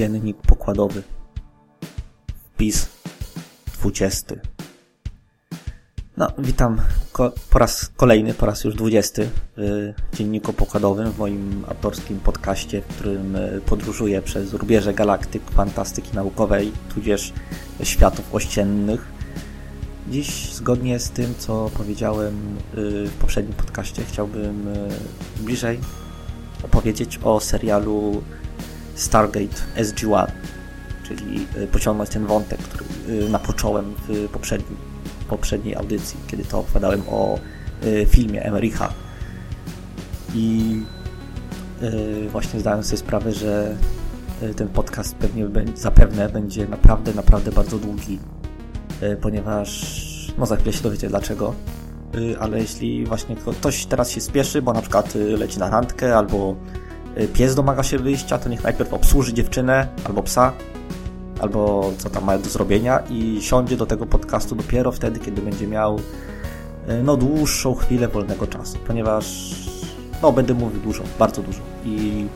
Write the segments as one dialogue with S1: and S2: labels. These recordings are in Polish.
S1: Dziennik pokładowy. Wpis 20. No, witam po raz kolejny, po raz już 20 w Dzienniku Pokładowym, w moim autorskim podcaście, w którym e, podróżuję przez rubieże galaktyk, fantastyki naukowej, tudzież światów ościennych. Dziś, zgodnie z tym, co powiedziałem e, w poprzednim podcaście, chciałbym e, bliżej opowiedzieć o serialu Stargate SG-1, czyli y, pociągnąć ten wątek, który y, napocząłem w poprzednim, poprzedniej audycji, kiedy to opowiadałem o y, filmie Emericha. I właśnie zdałem sobie sprawę, że ten podcast pewnie zapewne będzie naprawdę, naprawdę bardzo długi, ponieważ no za chwilę się dowiecie dlaczego, ale jeśli właśnie ktoś teraz się spieszy, bo na przykład leci na randkę albo pies domaga się wyjścia, to niech najpierw obsłuży dziewczynę albo psa, albo co tam ma do zrobienia i siądzie do tego podcastu dopiero wtedy, kiedy będzie miał y, no, dłuższą chwilę wolnego czasu, ponieważ no, będę mówił dużo, bardzo dużo i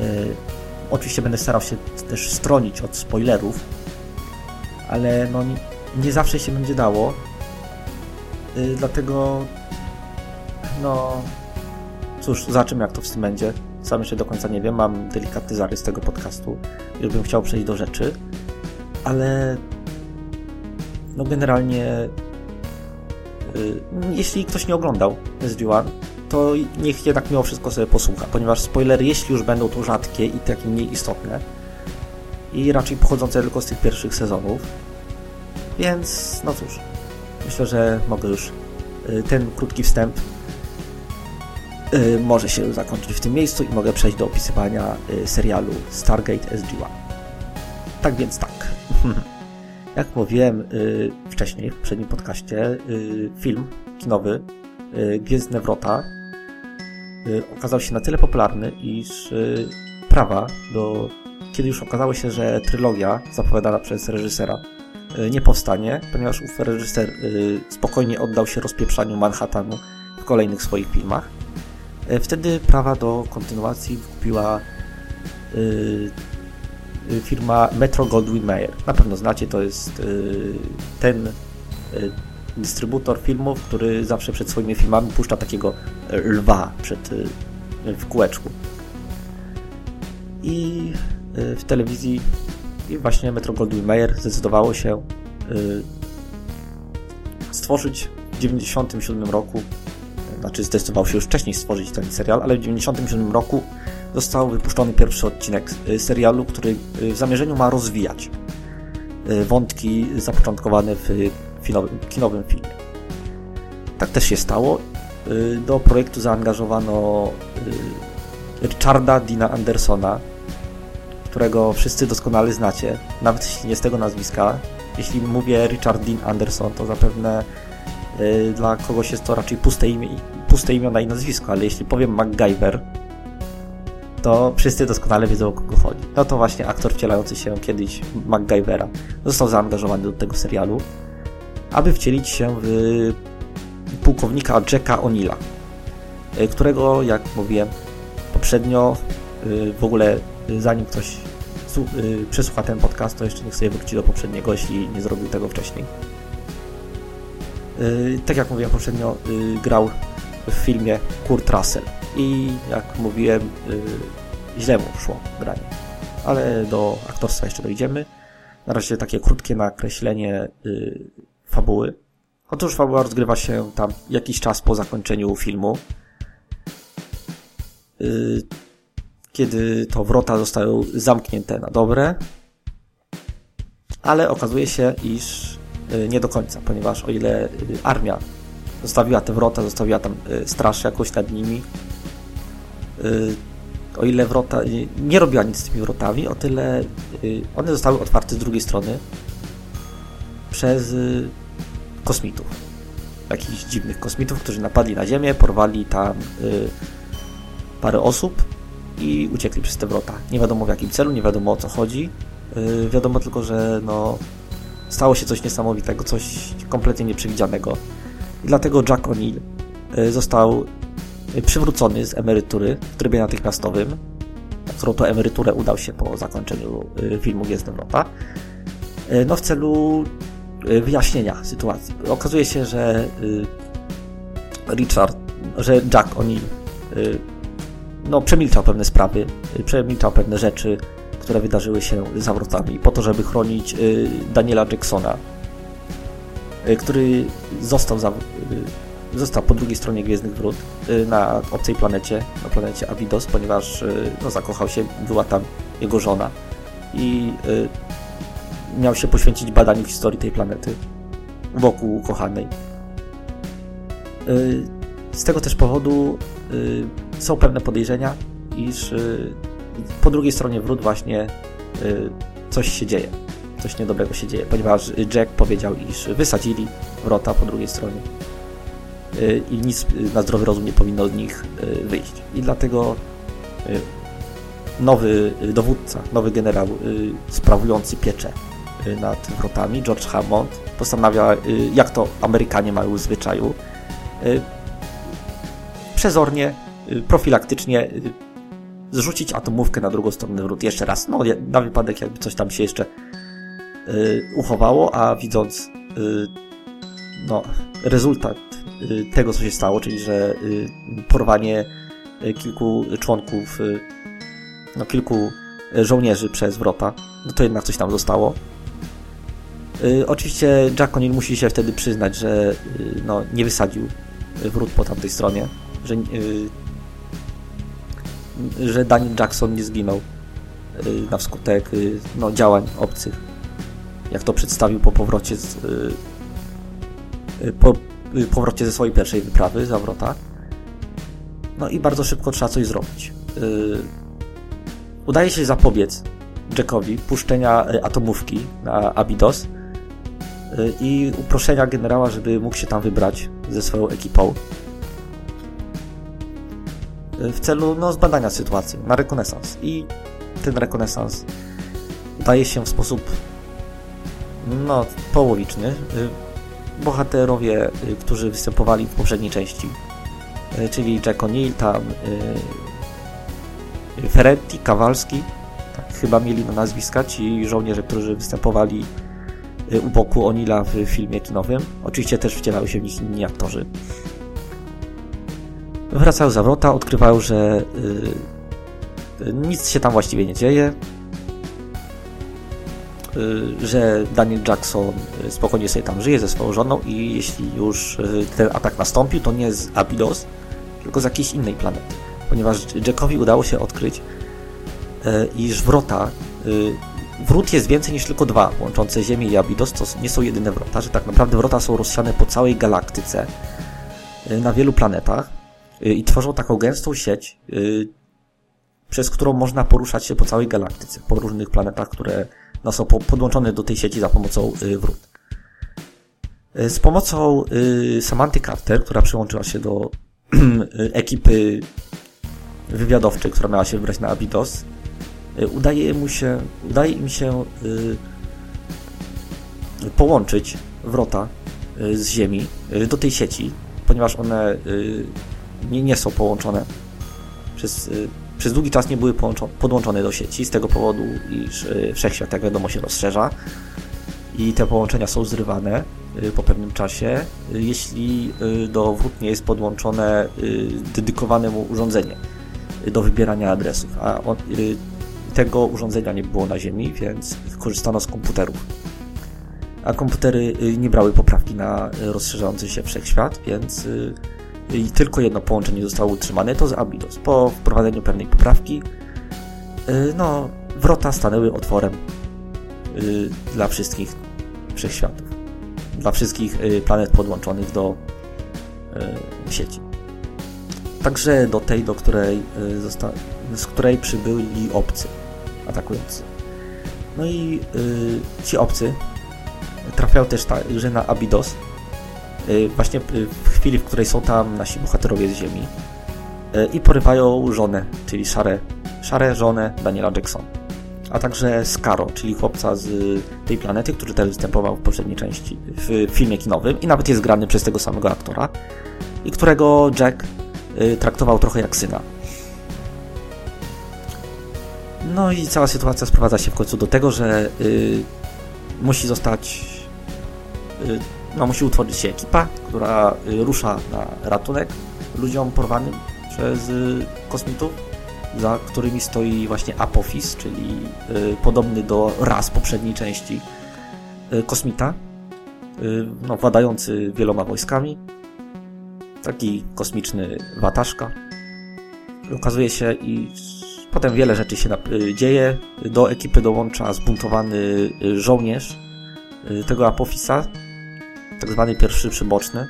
S1: yy, oczywiście będę starał się też stronić od spoilerów, ale no, nie, nie zawsze się będzie dało, dlatego no cóż, zobaczymy jak to w tym będzie. Sam jeszcze do końca nie wiem, mam delikatny zarys tego podcastu, już bym chciał przejść do rzeczy, ale no generalnie yy, jeśli ktoś nie oglądał SG-1, to niech jednak mimo wszystko sobie posłucha, ponieważ spoilery, jeśli już będą to rzadkie i takie mniej istotne i raczej pochodzące tylko z tych pierwszych sezonów, więc no cóż, myślę, że mogę już y, ten krótki wstęp Y, może się zakończyć w tym miejscu i mogę przejść do opisywania y, serialu Stargate SG-1. Tak więc tak. Jak mówiłem y, wcześniej, w poprzednim podcaście, film kinowy Gwiezdne Wrota okazał się na tyle popularny, iż prawa do... Kiedy już okazało się, że trylogia zapowiadana przez reżysera nie powstanie, ponieważ ów reżyser spokojnie oddał się rozpieprzaniu Manhattanu w kolejnych swoich filmach, wtedy prawa do kontynuacji kupiła y, y, firma Metro Goldwyn Mayer. Na pewno znacie, to jest y, ten dystrybutor filmów, który zawsze przed swoimi filmami puszcza takiego lwa przed, w kółeczku. I w telewizji i właśnie Metro Goldwyn Mayer zdecydowało się stworzyć w 1997 roku znaczy zdecydował się już wcześniej stworzyć ten serial, ale w 1997 roku został wypuszczony pierwszy odcinek y, serialu, który y, w zamierzeniu ma rozwijać y, wątki zapoczątkowane w kinowym filmie. Tak też się stało. Do projektu zaangażowano Richarda Dina Andersona, którego wszyscy doskonale znacie, nawet jeśli nie z tego nazwiska. Jeśli mówię Richard Dean Anderson, to zapewne dla kogoś jest to raczej puste, imię, puste imiona i nazwisko, ale jeśli powiem MacGyver, to wszyscy doskonale wiedzą o kogo chodzi. No to właśnie aktor wcielający się kiedyś MacGyvera został zaangażowany do tego serialu, aby wcielić się w pułkownika Jacka O'Neilla, y, którego, jak mówiłem poprzednio, y, w ogóle zanim ktoś przesłucha ten podcast, to jeszcze niech sobie wróci do poprzedniego, jeśli nie zrobił tego wcześniej. Y, tak jak mówiłem poprzednio, y, grał w filmie Kurt Russell i jak mówiłem, y, źle mu szło granie. Ale do aktorstwa jeszcze dojdziemy. Na razie takie krótkie nakreślenie fabuły. Otóż fabuła rozgrywa się tam jakiś czas po zakończeniu filmu. Kiedy to wrota zostają zamknięte na dobre, ale okazuje się, iż nie do końca, ponieważ o ile y, armia zostawiła te wrota, zostawiła tam y, straż jakoś nad nimi, o ile wrota nie robiła nic z tymi wrotami, o tyle one zostały otwarte z drugiej strony przez kosmitów. Jakichś dziwnych kosmitów, którzy napadli na Ziemię, porwali tam parę osób i uciekli przez te wrota. Nie wiadomo w jakim celu, nie wiadomo o co chodzi. Wiadomo tylko, że no, stało się coś niesamowitego, coś kompletnie nieprzewidzianego. I dlatego Jack O'Neill y, został y, przywrócony z emerytury w trybie natychmiastowym na którą to emeryturę udał się po zakończeniu filmu Gwiezdne Wrota, no w celu wyjaśnienia sytuacji. Okazuje się, że Richard, że Jack O'Neill no, przemilczał pewne sprawy, przemilczał pewne rzeczy, które wydarzyły się za wrotami, po to, żeby chronić y, Daniela Jacksona, y, który został, za, y, został po drugiej stronie Gwiezdnych Wrót na obcej planecie, na planecie Abydos, ponieważ no, zakochał się, była tam jego żona i miał się poświęcić badaniu historii tej planety wokół kochanej. Z tego też powodu są pewne podejrzenia, iż po drugiej stronie wrót właśnie y, coś się dzieje. Coś niedobrego się dzieje, ponieważ Jack powiedział, iż wysadzili wrota po drugiej stronie y, i nic na zdrowy rozum nie powinno od nich y, wyjść. I dlatego nowy dowódca, nowy generał sprawujący pieczę nad wrotami, George Hammond, postanawia, jak to Amerykanie mają w zwyczaju, przezornie, profilaktycznie zrzucić atomówkę na drugą stronę wrót jeszcze raz. No, na wypadek jakby coś tam się jeszcze yy, uchowało, a widząc yy, no, rezultat yy, tego, co się stało, czyli że y, porwanie y, kilku członków, y, no kilku żołnierzy przez wrota, no to jednak coś tam zostało. Oczywiście Jack O'Neill musi się wtedy przyznać, że no, nie wysadził wrót po tamtej stronie, że że Daniel Jackson nie zginął y, na wskutek y, no, działań obcych. Jak to przedstawił po powrocie z, y, po powrocie ze swojej pierwszej wyprawy za wrota. No i bardzo szybko trzeba coś zrobić. Udaje się zapobiec Jackowi puszczenia atomówki na Abydos i uproszenia generała, żeby mógł się tam wybrać ze swoją ekipą w celu no, zbadania sytuacji na rekonesans. I ten rekonesans daje się w sposób no, połowiczny. Bohaterowie, którzy występowali w poprzedniej części, czyli Jack O'Neill, tam Ferretti, Kawalski, tak chyba mieli na nazwiska ci żołnierze, którzy występowali u boku O'Neilla w filmie kinowym. Oczywiście też wcielały się w nich inni aktorzy. Wracają za wrota, odkrywają, że yy, nic się tam właściwie nie dzieje, yy, że Daniel Jackson y, spokojnie sobie tam żyje ze swoją żoną i jeśli już yy, ten atak nastąpił, to nie z Abydos, tylko z jakiejś innej planety. Ponieważ Jackowi udało się odkryć, y, iż wrota y, wrót jest więcej niż tylko dwa, łączące Ziemię i Abydos, to nie są jedyne wrota, że tak naprawdę wrota są rozsiane po całej galaktyce, na wielu planetach Y, i tworzą taką gęstą sieć, y, przez którą można poruszać się po całej galaktyce, po różnych planetach, które no, są podłączone do tej sieci za pomocą y, wrót. Z pomocą Samanty Carter, która przyłączyła się do ekipy wywiadowczej, która miała się wybrać na Abydos, udaje, mu się, udaje im się połączyć wrota z Ziemi do tej sieci, ponieważ one nie, nie są połączone. Przez, y, przez długi czas nie były podłączone do sieci, z tego powodu, iż y, wszechświat, jak wiadomo, się rozszerza i te połączenia są zrywane y, po pewnym czasie, jeśli do wrót nie jest podłączone dedykowane mu urządzenie do wybierania adresów, a tego urządzenia nie było na Ziemi, więc korzystano z komputerów. A komputery nie brały poprawki na rozszerzający się wszechświat, więc i tylko jedno połączenie zostało utrzymane, to z Abydos. Po wprowadzeniu pewnej poprawki, y, no, wrota stanęły otworem y, dla wszystkich wszechświatów, dla wszystkich y, planet podłączonych do sieci. Także do tej, do której z której przybyli obcy atakujący. No i ci obcy trafiają też także na Abydos, właśnie y, w chwili, w której są tam nasi bohaterowie z Ziemi y, i porywają żonę, czyli Szarę, Szarę żonę Daniela Jackson, a także Skaro, czyli chłopca z tej planety, który też występował w poprzedniej części, w filmie kinowym i nawet jest grany przez tego samego aktora i którego Jack traktował trochę jak syna. No i cała sytuacja sprowadza się w końcu do tego, że y, musi zostać, y, no musi utworzyć się ekipa, która y, rusza na ratunek ludziom porwanym przez y, kosmitów, za którymi stoi właśnie Apophis, czyli y, podobny do raz poprzedniej części kosmita, no, władający wieloma wojskami. Taki kosmiczny wataszka. Okazuje się, i potem wiele rzeczy się dzieje. Do ekipy dołącza zbuntowany żołnierz tego Apophisa, tak zwany pierwszy przyboczny,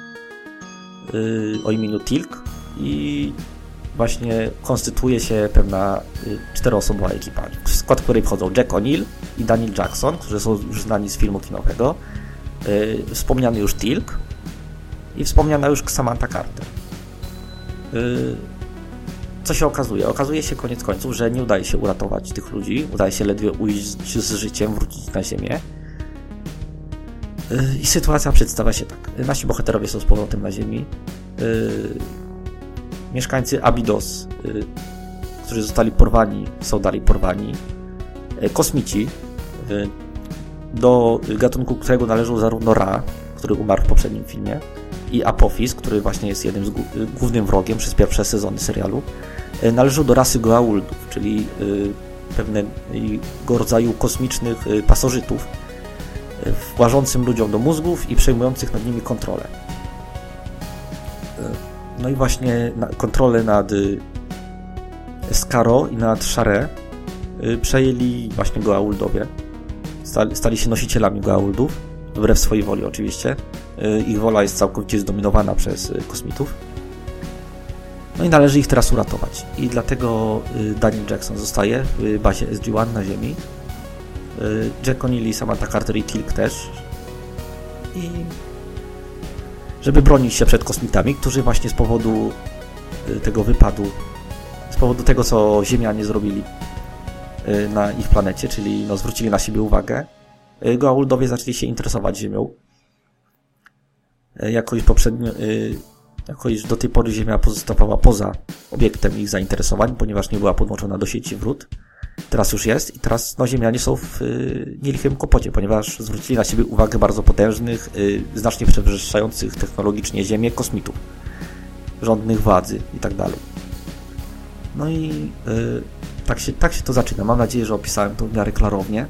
S1: o imieniu Tilk i właśnie konstytuuje się pewna y, czteroosobowa ekipa, w skład której wchodzą Jack O'Neill i Daniel Jackson, którzy są już znani z filmu kinowego, y, wspomniany już Tilk i wspomniana już Samantha Carter. Y, co się okazuje? Okazuje się koniec końców, że nie udaje się uratować tych ludzi, udaje się ledwie ujść z życiem, wrócić na ziemię. I sytuacja przedstawia się tak. Nasi bohaterowie są z powrotem na ziemi mieszkańcy Abydos, y, którzy zostali porwani, są dalej porwani, y, kosmici, y, do gatunku, którego należą zarówno Ra, który umarł w poprzednim filmie, i Apophis, który właśnie jest jednym z głównym wrogiem przez pierwsze sezony serialu, należą do rasy Goa'uldów, czyli pewnego rodzaju kosmicznych pasożytów, włażącym ludziom do mózgów i przejmujących nad nimi kontrolę. No i właśnie kontrolę nad y, Skaro i nad Share y, przejęli właśnie Goa'uldowie. Stali, się nosicielami Goa'uldów, wbrew swojej woli oczywiście. Y, ich wola jest całkowicie zdominowana przez kosmitów. No i należy ich teraz uratować. I dlatego Daniel Jackson zostaje w bazie SG-1 na Ziemi. Jack O'Neill i Samantha Carter i Tilk też. I żeby bronić się przed kosmitami, którzy właśnie z powodu y, tego wypadu, z powodu tego, co Ziemianie zrobili y, na ich planecie, czyli no, zwrócili na siebie uwagę, y, Goa'uldowie zaczęli się interesować Ziemią. Jako już poprzednio, jako już do tej pory Ziemia pozostawała poza obiektem ich zainteresowań, ponieważ nie była podłączona do sieci wrót. Teraz już jest i teraz no, Ziemianie są w y, nielichym kłopocie, ponieważ zwrócili na siebie uwagę bardzo potężnych, y, znacznie przewyższających technologicznie Ziemię kosmitów, rządnych władzy i tak dalej. No i y, tak, się, tak się to zaczyna. Mam nadzieję, że opisałem to w miarę klarownie.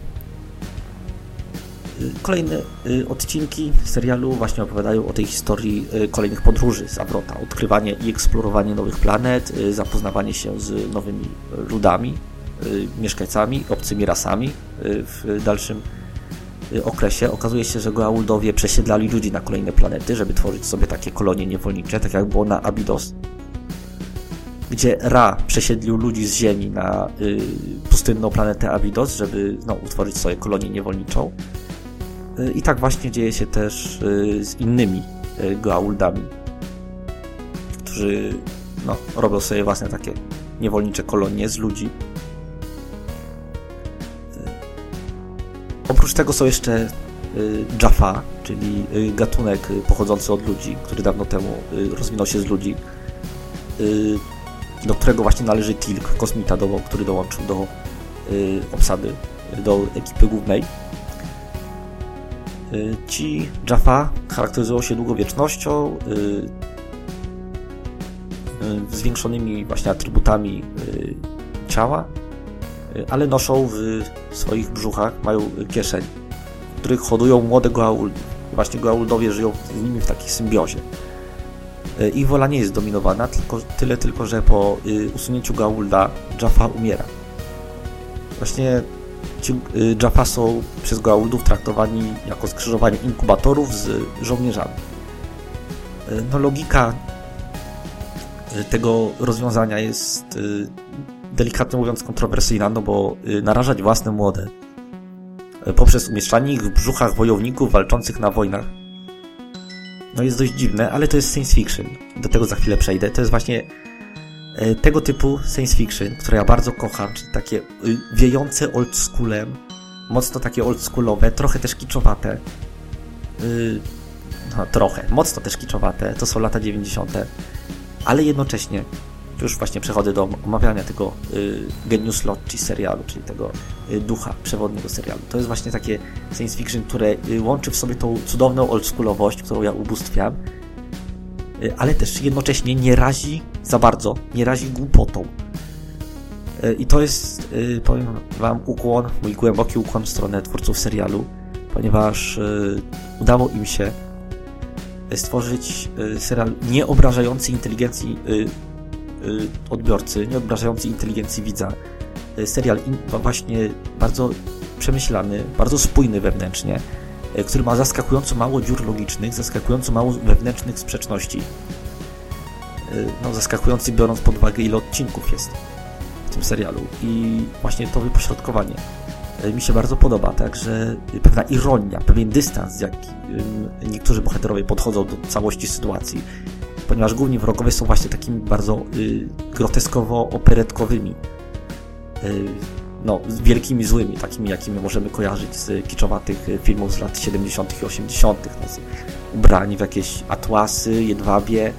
S1: Y, kolejne y, odcinki serialu właśnie opowiadają o tej historii y, kolejnych podróży z Avrota. Odkrywanie i eksplorowanie nowych planet, zapoznawanie się z nowymi ludami, mieszkańcami, obcymi rasami y, w dalszym y, okresie. Okazuje się, że Goa'uldowie przesiedlali ludzi na kolejne planety, żeby tworzyć sobie takie kolonie niewolnicze, tak jak było na Abydos, gdzie Ra przesiedlił ludzi z Ziemi na y, pustynną planetę Abydos, żeby no, utworzyć sobie kolonię niewolniczą. Y, I tak właśnie dzieje się też y, z innymi Goa'uldami, którzy no, robią sobie własne takie niewolnicze kolonie z ludzi. Oprócz tego są jeszcze y, Jaffa, czyli y, gatunek pochodzący od ludzi, który dawno temu y, rozwinął się z ludzi, do którego właśnie należy Tilk, kosmita, do, który dołączył do obsady, do ekipy głównej. Ci Jaffa charakteryzują się długowiecznością, zwiększonymi właśnie atrybutami ciała, ale noszą w swoich brzuchach, mają kieszeń, w których hodują młode goa'uldy. Właśnie goa'uldowie żyją z nimi w takiej symbiozie. E, ich wola nie jest dominowana, tylko, tyle tylko, że po usunięciu goa'ulda Jaffa umiera. Właśnie ci Jaffa są przez goa'uldów traktowani jako skrzyżowanie inkubatorów z żołnierzami. E, no logika tego rozwiązania jest delikatnie mówiąc kontrowersyjna, no bo y, narażać własne młode y, poprzez umieszczanie ich w brzuchach wojowników walczących na wojnach no jest dość dziwne, ale to jest science fiction. Do tego za chwilę przejdę. To jest właśnie y, tego typu science fiction, które ja bardzo kocham, czyli takie wiejące oldschoolem, mocno takie oldschoolowe, trochę też kiczowate. No, trochę, mocno też kiczowate. To są lata 90. Ale jednocześnie już właśnie przechodzę do omawiania tego y, Genius Loci serialu, czyli tego y, ducha przewodniego serialu. To jest właśnie takie science fiction, które y, łączy w sobie tą cudowną oldschoolowość, którą ja ubóstwiam, y, ale też jednocześnie nie razi za bardzo, nie razi głupotą. Y, I to jest, y, powiem Wam, ukłon, mój głęboki ukłon w stronę twórców serialu, ponieważ udało im się stworzyć serial nie obrażający inteligencji odbiorcy, nie obrażający inteligencji widza. Y, serial właśnie bardzo przemyślany, bardzo spójny wewnętrznie, y, który ma zaskakująco mało dziur logicznych, zaskakująco mało wewnętrznych sprzeczności. No, zaskakujący biorąc pod uwagę ile odcinków jest w tym serialu i właśnie to wypośrodkowanie mi się bardzo podoba, także pewna ironia, pewien dystans, z jakim niektórzy bohaterowie podchodzą do całości sytuacji ponieważ główni wrogowie są właśnie takimi bardzo y, groteskowo-operetkowi, y, no, wielkimi złymi, takimi jakimi możemy kojarzyć z kiczowatych filmów z lat 70. i 80., no, ubrani w jakieś atłasy, jedwabie,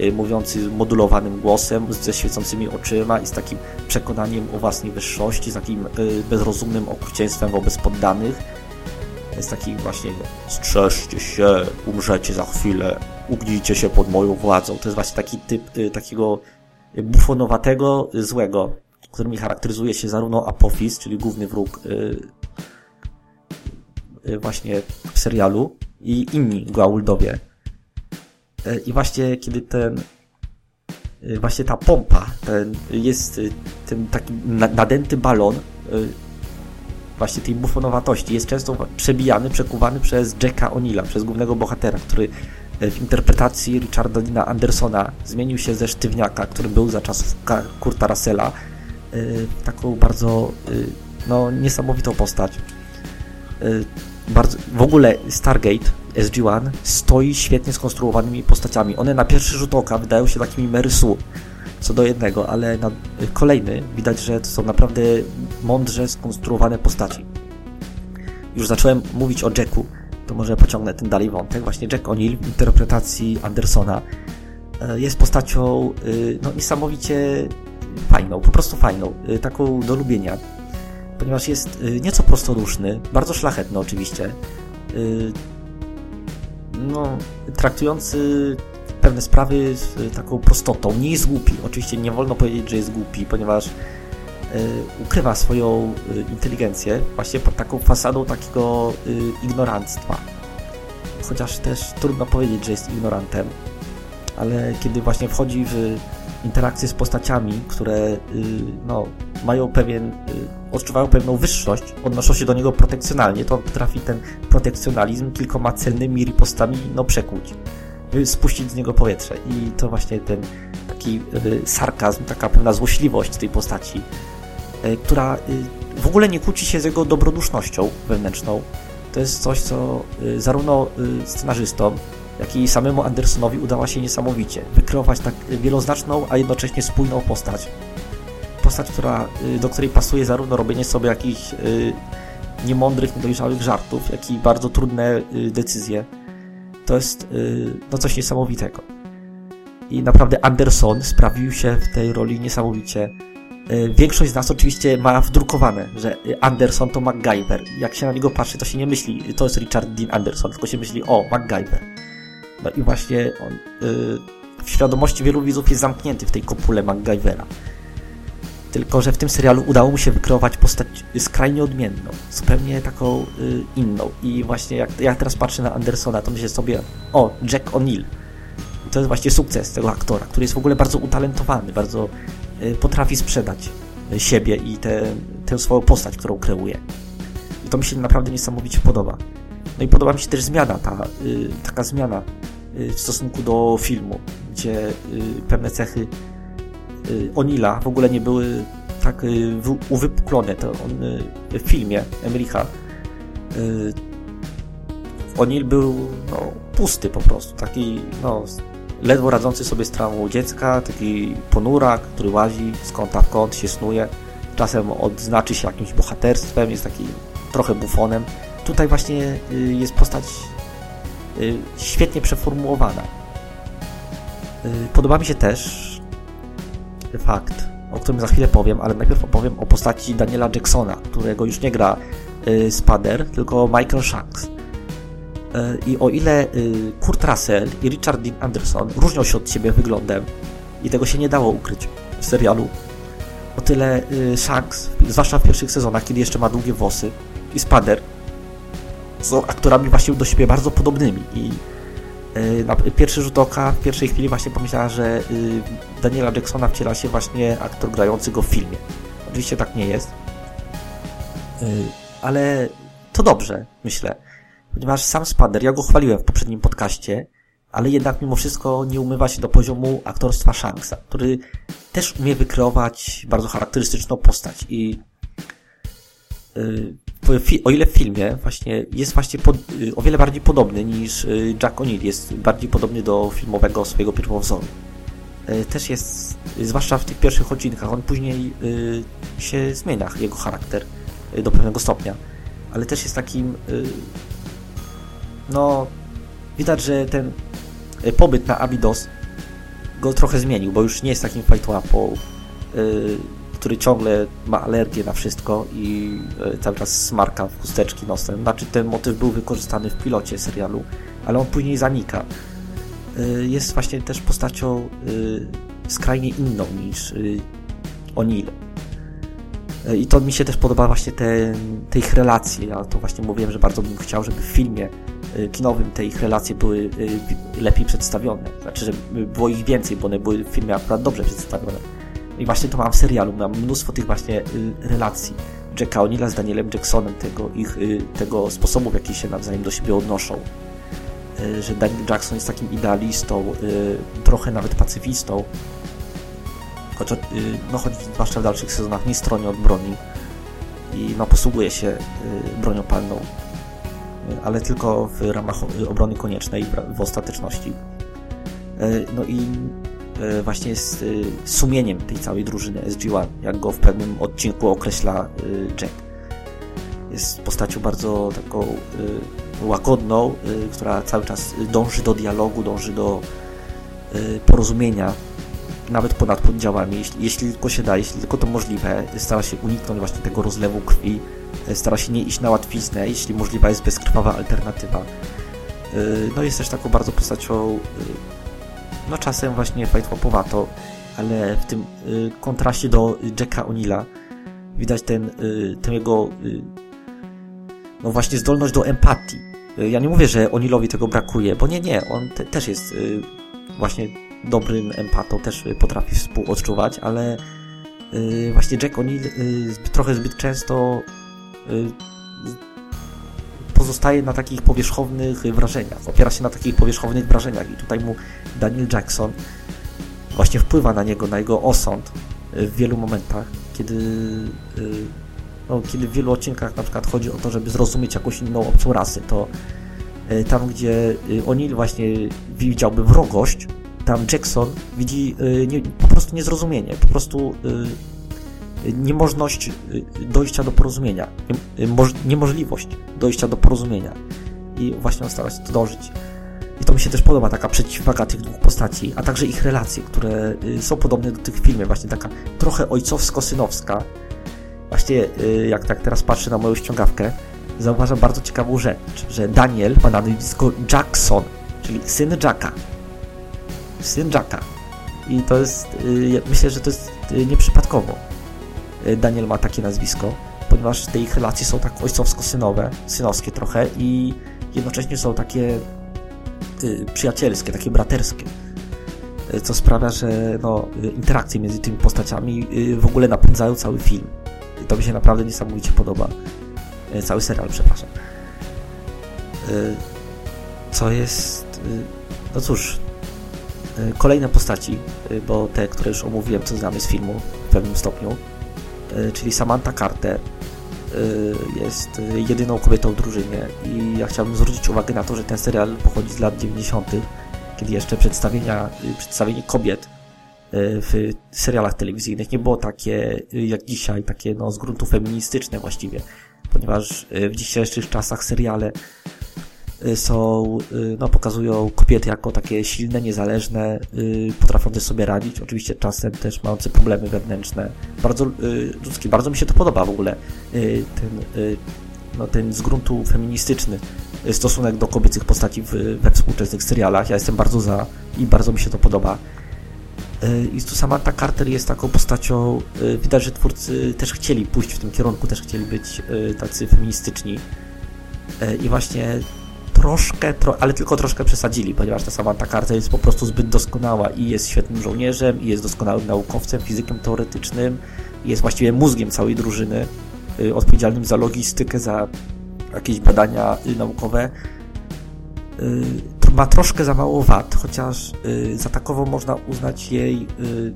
S1: y, mówiący modulowanym głosem, ze świecącymi oczyma i z takim przekonaniem o własnej wyższości, z takim y, bezrozumnym okrucieństwem wobec poddanych. Jest taki właśnie strzeżcie się, umrzecie za chwilę, ugnijcie się pod moją władzą. To jest właśnie taki typ y, takiego bufonowatego złego, którymi charakteryzuje się zarówno Apophis, czyli główny wróg y, y, właśnie w serialu i inni Goa'uldowie. I właśnie kiedy ten właśnie ta pompa, ten jest ten taki nadęty balon właśnie tej bufonowatości jest często przebijany, przekuwany przez Jacka O'Neilla, przez głównego bohatera, który w interpretacji Richarda Dina Andersona zmienił się ze sztywniaka, który był za czasów Kurta Russella, y, taką bardzo y, no, niesamowitą postać. Bardzo, w ogóle Stargate SG-1 stoi świetnie skonstruowanymi postaciami. One na pierwszy rzut oka wydają się takimi merysu co do jednego, ale na kolejny widać, że to są naprawdę mądrze skonstruowane postaci. Już zacząłem mówić o Jacku, to może pociągnę ten dalej wątek. Właśnie Jack O'Neill w interpretacji Andersona e, jest postacią e, no, niesamowicie fajną, po prostu fajną, e, taką do lubienia, ponieważ jest nieco prostoduszny, bardzo szlachetny oczywiście, no, traktujący pewne sprawy z taką prostotą. Nie jest głupi. Oczywiście nie wolno powiedzieć, że jest głupi, ponieważ ukrywa swoją y, inteligencję właśnie pod taką fasadą takiego y, ignoranstwa. Chociaż też trudno powiedzieć, że jest ignorantem, ale kiedy właśnie wchodzi w interakcję z postaciami, które no, mają pewien, odczuwają pewną wyższość, odnoszą się do niego protekcjonalnie, to potrafi ten protekcjonalizm kilkoma celnymi ripostami no, przekuć, spuścić z niego powietrze. I to właśnie ten taki sarkazm, taka pewna złośliwość tej postaci która y, w ogóle nie kłóci się z jego dobrodusznością wewnętrzną. To jest coś, co y, zarówno scenarzystom, jak i samemu Andersonowi udała się niesamowicie. Wykreować tak wieloznaczną, a jednocześnie spójną postać. Postać, która, do której pasuje zarówno robienie sobie jakichś niemądrych, niedojrzałych żartów, jak i bardzo trudne decyzje. To jest no, coś niesamowitego. I naprawdę Anderson sprawił się w tej roli niesamowicie E, większość z nas oczywiście ma wdrukowane, że Anderson to MacGyver. Jak się na niego patrzy, to się nie myśli, to jest Richard Dean Anderson, tylko się myśli, o, MacGyver. No i właśnie on e, w świadomości wielu widzów jest zamknięty w tej kopule MacGyvera. Tylko, że w tym serialu udało mu się wykreować postać skrajnie odmienną, zupełnie taką e, inną. I właśnie jak ja teraz patrzę na Andersona, to myślę sobie, o, Jack O'Neill. To jest właśnie sukces tego aktora, który jest w ogóle bardzo utalentowany, bardzo Y, potrafi sprzedać siebie i tę, tę swoją postać, którą kreuje. I to mi się naprawdę niesamowicie podoba. No i podoba mi się też zmiana, ta, y, taka zmiana y, w stosunku do filmu, gdzie pewne cechy Onila w ogóle nie były tak uwypuklone. To on w filmie Emricha Onil był no, pusty po prostu, taki no, ledwo radzący sobie z traumą dziecka, taki ponurak, który łazi z kąta w kąt, się snuje. Czasem odznaczy się jakimś bohaterstwem, jest taki trochę bufonem. Tutaj właśnie y, jest postać y, świetnie przeformułowana. Y, podoba mi się też fakt, o którym za chwilę powiem, ale najpierw opowiem o postaci Daniela Jacksona, którego już nie gra Spader, tylko Michael Shanks. I o ile Kurt Russell i Richard Dean Anderson różnią się od siebie wyglądem i tego się nie dało ukryć w serialu, o tyle Shanks, zwłaszcza w pierwszych sezonach, kiedy jeszcze ma długie włosy, i Spader są aktorami właśnie do siebie bardzo podobnymi. I y, na pierwszy rzut oka w pierwszej chwili właśnie pomyślała, że y, Daniela Jacksona wciela się właśnie aktor grający go w filmie. Oczywiście tak nie jest, y, ale to dobrze, myślę, ponieważ sam Spader, ja go chwaliłem w poprzednim podcaście, ale jednak mimo wszystko nie umywa się do poziomu aktorstwa Shanksa, który też umie wykreować bardzo charakterystyczną postać i o ile w filmie właśnie jest właśnie pod, y, o wiele bardziej podobny niż y, Jack O'Neill, jest bardziej podobny do filmowego swojego pierwowzoru. Y, też jest, zwłaszcza w tych pierwszych odcinkach, on później się zmienia, jego charakter do pewnego stopnia, ale też jest takim no widać, że ten pobyt na Abydos go trochę zmienił, bo już nie jest takim fajtłapą który ciągle ma alergię na wszystko i e, cały czas smarka w chusteczki nosem. Znaczy ten motyw był wykorzystany w pilocie serialu, ale on później zanika. E, jest właśnie też postacią e, skrajnie inną niż O'Neill. I to mi się też podoba właśnie te, te ich relacje. Ja to właśnie mówiłem, że bardzo bym chciał, żeby w filmie kinowym te ich relacje były lepiej przedstawione. Znaczy, żeby było ich więcej, bo one były w filmie akurat dobrze przedstawione i właśnie to mam w serialu, mam mnóstwo tych właśnie y, relacji Jacka O'Neilla z Danielem Jacksonem, tego, ich, y, tego sposobu, w jaki się nawzajem do siebie odnoszą. Y, że Daniel Jackson jest takim idealistą, trochę nawet pacyfistą, choć, no, choć zwłaszcza w dalszych sezonach nie stroni od broni i no, posługuje się bronią palną, ale tylko w ramach obrony koniecznej w ostateczności. No i E, właśnie jest e, sumieniem tej całej drużyny SG-1, jak go w pewnym odcinku określa e, Jack. Jest postacią bardzo taką łagodną, która cały czas dąży do dialogu, dąży do porozumienia, nawet ponad podziałami, jeśli, jeśli tylko się da, jeśli tylko to możliwe, stara się uniknąć właśnie tego rozlewu krwi, stara się nie iść na łatwiznę, jeśli możliwa jest bezkrwawa alternatywa. No jest też taką bardzo postacią no czasem właśnie fajtłopowato, ale w tym kontraście do Jacka O'Neilla widać ten, ten jego no właśnie zdolność do empatii. Ja nie mówię, że O'Neillowi tego brakuje, bo nie, nie, on te, też jest właśnie dobrym empatą, też potrafi współodczuwać, ale y, właśnie Jack O'Neill trochę zbyt często pozostaje na takich powierzchownych wrażeniach, opiera się na takich powierzchownych wrażeniach i tutaj mu Daniel Jackson właśnie wpływa na niego, na jego osąd w wielu momentach, kiedy, y, no, kiedy w wielu odcinkach na przykład chodzi o to, żeby zrozumieć jakąś inną obcą rasę, to y, tam, gdzie y, O'Neill właśnie widziałby wrogość, tam Jackson widzi nie, po prostu niezrozumienie, po prostu niemożność dojścia do porozumienia, niemożliwość dojścia do porozumienia. I właśnie on stara się to dążyć. I to mi się też podoba, taka przeciwwaga tych dwóch postaci, a także ich relacje, które y, są podobne do tych filmów, właśnie taka trochę ojcowsko-synowska. Właśnie y, jak tak teraz patrzę na moją ściągawkę, zauważam bardzo ciekawą rzecz, że Daniel ma na nazwisko Jackson, czyli syn Jacka. Syn Jacka. I to jest, y, myślę, że to jest nieprzypadkowo. Daniel ma takie nazwisko, ponieważ te ich relacje są tak ojcowsko-synowe, synowskie trochę i jednocześnie są takie y, przyjacielskie, takie braterskie, y, co sprawia, że no, interakcje między tymi postaciami y, w ogóle napędzają cały film. I to mi się naprawdę niesamowicie podoba. Cały serial, przepraszam. Co jest... No cóż, kolejne postaci, bo te, które już omówiłem, co znamy z filmu w pewnym stopniu, czyli Samantha Carter, Y, jest jedyną kobietą w drużynie i ja chciałbym zwrócić uwagę na to, że ten serial pochodzi z lat 90., kiedy jeszcze przedstawienia, y, przedstawienie kobiet y, w serialach telewizyjnych nie było takie jak dzisiaj, takie no, z gruntu feministyczne właściwie, ponieważ w dzisiejszych czasach seriale są, no, pokazują kobiety jako takie silne, niezależne, potrafiące sobie radzić, oczywiście czasem też mające problemy wewnętrzne. Bardzo ludzkie, bardzo mi się to podoba w ogóle, ten, no, ten z gruntu feministyczny stosunek do kobiecych postaci we współczesnych serialach. Ja jestem bardzo za i bardzo mi się to podoba. I tu Samantha Carter jest taką postacią, widać, że twórcy też chcieli pójść w tym kierunku, też chcieli być tacy feministyczni. I właśnie troszkę, tro, ale tylko troszkę przesadzili, ponieważ ta Samantha Carter jest po prostu zbyt doskonała i jest świetnym żołnierzem, i jest doskonałym naukowcem, fizykiem teoretycznym, jest właściwie mózgiem całej drużyny, odpowiedzialnym za logistykę, za jakieś badania naukowe ma troszkę za mało wad, chociaż y, za takową można uznać jej y,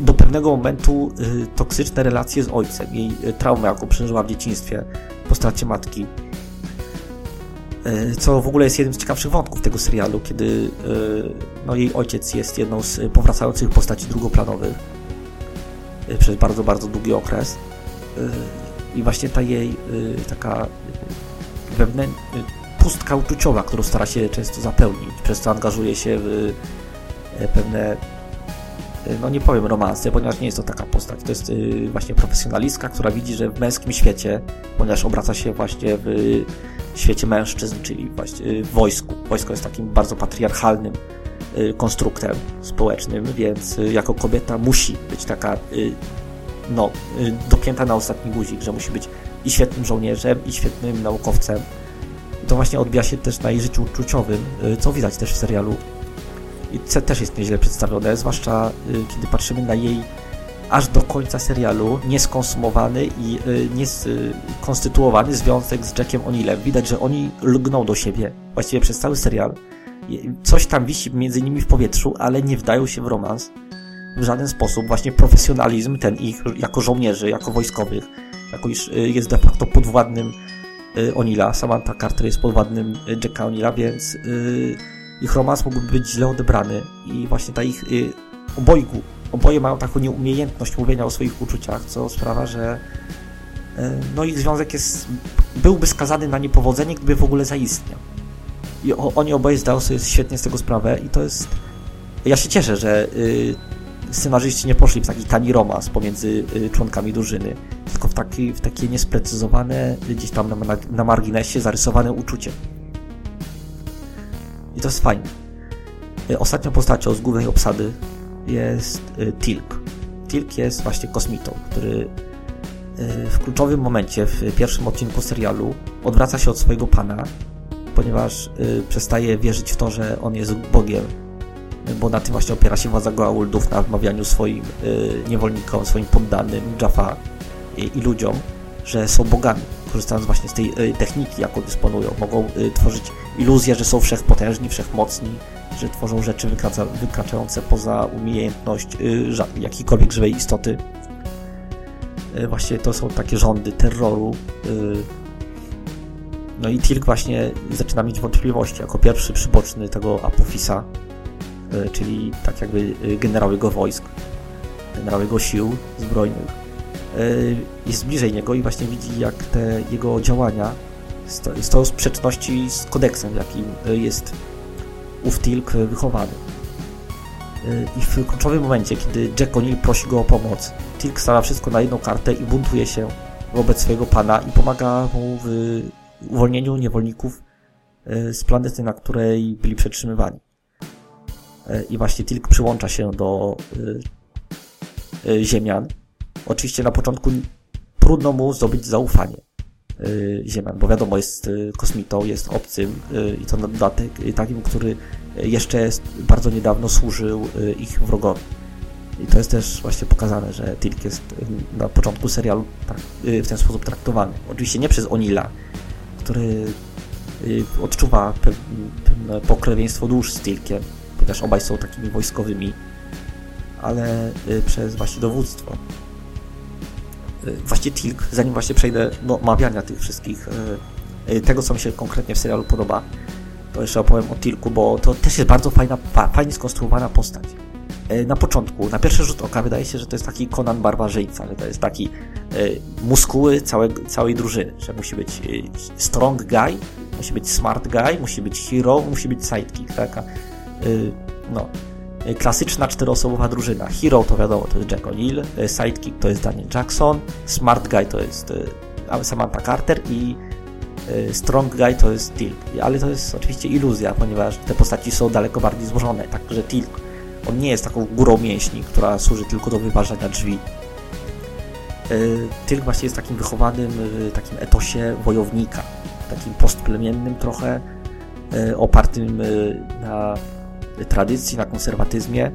S1: do pewnego momentu y, toksyczne relacje z ojcem, jej traumę, jaką przeżyła w dzieciństwie po stracie matki. Co w ogóle jest jednym z ciekawszych wątków tego serialu, kiedy no, jej ojciec jest jedną z powracających postaci drugoplanowych przez bardzo, bardzo długi okres. I właśnie ta jej taka wewnętrzna pustka uczuciowa, którą stara się często zapełnić, przez co angażuje się w e, pewne e, no nie powiem romanse, ponieważ nie jest to taka postać. To jest e, właśnie profesjonalistka, która widzi, że w męskim świecie, ponieważ obraca się właśnie w świecie mężczyzn, czyli właśnie w wojsku. Wojsko jest takim bardzo patriarchalnym konstruktem społecznym, więc jako kobieta musi być taka no, dopięta na ostatni guzik, że musi być i świetnym żołnierzem, i świetnym naukowcem, to właśnie odbija się też na jej życiu uczuciowym, y, co widać też w serialu. I to też jest nieźle przedstawione, zwłaszcza y, kiedy patrzymy na jej aż do końca serialu nieskonsumowany i y, nieskonstytuowany związek z Jackiem O'Neillem. Widać, że oni lgną do siebie właściwie przez cały serial. Coś tam wisi między nimi w powietrzu, ale nie wdają się w romans w żaden sposób. Właśnie profesjonalizm ten ich jako żołnierzy, jako wojskowych, jako iż jest de facto podwładnym Y, Onila. Samantha Carter jest podwładnym y, Jacka Onila, więc y, ich romans mógłby być źle odebrany i właśnie ta ich obojgu, oboje mają taką nieumiejętność mówienia o swoich uczuciach, co sprawia, że no ich związek jest, byłby skazany na niepowodzenie, gdyby w ogóle zaistniał. I oni oboje zdają sobie świetnie z tego sprawę i to jest... Ja się cieszę, że scenarzyści nie poszli w taki tani romans pomiędzy y, członkami drużyny, tylko w, taki, w takie niesprecyzowane, gdzieś tam na, na, na marginesie zarysowane uczucie. I to jest fajne. Y, ostatnią postacią z głównej obsady jest y, Tilk. Tilk jest właśnie kosmitą, który w kluczowym momencie, w pierwszym odcinku serialu, odwraca się od swojego pana, ponieważ przestaje wierzyć w to, że on jest Bogiem bo na tym właśnie opiera się władza Goa'uldów na wmawianiu swoim y, niewolnikom, swoim poddanym, Jaffa i, ludziom, że są bogami, korzystając właśnie z tej y, techniki, jaką dysponują. Mogą y, tworzyć iluzję, że są wszechpotężni, wszechmocni, że tworzą rzeczy wykracza, wykraczające poza umiejętność y, jakiejkolwiek żywej istoty. Właśnie to są takie rządy terroru. No i Tilk właśnie zaczyna mieć wątpliwości jako pierwszy przyboczny tego Apofisa, czyli tak jakby generał jego wojsk, generał jego sił zbrojnych, jest bliżej niego i właśnie widzi, jak te jego działania stoją w sprzeczności z kodeksem, jakim jest ów Tilk wychowany. I w kluczowym momencie, kiedy Jack O'Neill prosi go o pomoc, Tilk stawia wszystko na jedną kartę i buntuje się wobec swojego pana i pomaga mu w uwolnieniu niewolników z planety, na której byli przetrzymywani. E, i właśnie Tilk przyłącza się do e, e, Ziemian. Oczywiście na początku trudno mu zdobyć zaufanie Ziemian, bo wiadomo, jest kosmitą, jest obcym i to na dodatek takim, który jeszcze bardzo niedawno służył ich wrogowi. I to jest też właśnie pokazane, że Tilk jest na początku serialu tak, w ten sposób traktowany. Oczywiście nie przez Onila, który odczuwa pewne pokrewieństwo dusz z Tilkiem, ponieważ obaj są takimi wojskowymi, ale y, przez właśnie dowództwo. Y, właśnie Tilk, zanim właśnie przejdę do omawiania tych wszystkich, y, tego co mi się konkretnie w serialu podoba, to jeszcze opowiem o Tilku, bo to też jest bardzo fajna, fajnie skonstruowana postać. Na początku, na pierwszy rzut oka wydaje się, że to jest taki Conan barbarzyńca, że to jest taki muskuły całej, całej drużyny, że musi być strong guy, Musi być smart guy, musi być hero, musi być sidekick, taka y, no, y, klasyczna czteroosobowa drużyna. Hero to wiadomo, to jest Jack O'Neill, y, sidekick to jest Daniel Jackson, smart guy to jest Samantha Carter i Strong Guy to jest Tilk. Ale to jest oczywiście iluzja, ponieważ te postaci są daleko bardziej złożone. Także Tilk, on nie jest taką górą mięśni, która służy tylko do wyważania drzwi. Tilk właśnie jest takim wychowanym takim etosie wojownika takim postplemiennym trochę, opartym na tradycji, na konserwatyzmie,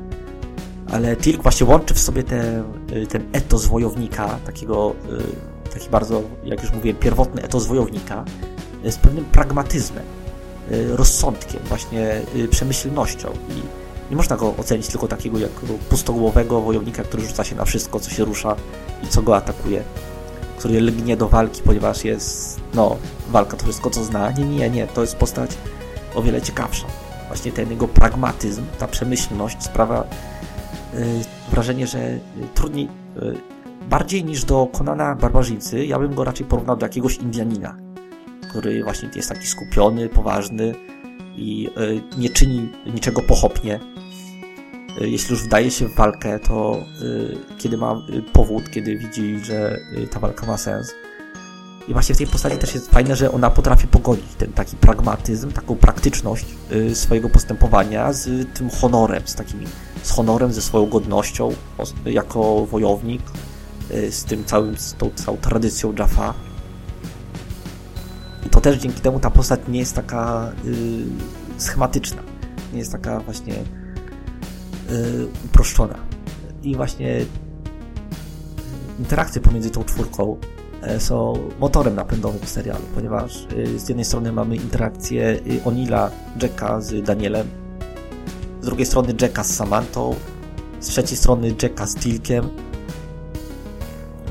S1: ale Tilk właśnie łączy w sobie te, e, ten etos wojownika, takiego, taki bardzo, jak już mówiłem, pierwotny etos wojownika, z pewnym pragmatyzmem, rozsądkiem, właśnie przemyślnością i nie można go ocenić tylko takiego jak pustogłowego wojownika, który rzuca się na wszystko, co się rusza i co go atakuje który lgnie do walki, ponieważ jest, no, walka to wszystko, co zna. Nie, nie, nie, to jest postać o wiele ciekawsza. Właśnie ten jego pragmatyzm, ta przemyślność sprawia yy, wrażenie, że yy, trudniej, yy, bardziej niż do Konana Barbarzyńcy, ja bym go raczej porównał do jakiegoś Indianina, który właśnie jest taki skupiony, poważny i y, nie czyni niczego pochopnie, Y, jeśli już wdaje się w walkę, to y, kiedy ma y, powód, kiedy widzi, że ta walka ma sens. I właśnie w tej postaci też jest fajne, że ona potrafi pogodzić ten taki pragmatyzm, taką praktyczność swojego postępowania z tym honorem, z takim, z honorem, ze swoją godnością jako wojownik, z tym całym, z tą całą tradycją Jaffa. I to też dzięki temu ta postać nie jest taka schematyczna. Nie jest taka właśnie Y, uproszczona. I właśnie interakcje pomiędzy tą czwórką są motorem napędowym serialu, ponieważ y, z jednej strony mamy interakcję y, Onila, Jacka z Danielem, z drugiej strony Jacka z Samantą, z trzeciej strony Jacka z Tilkiem.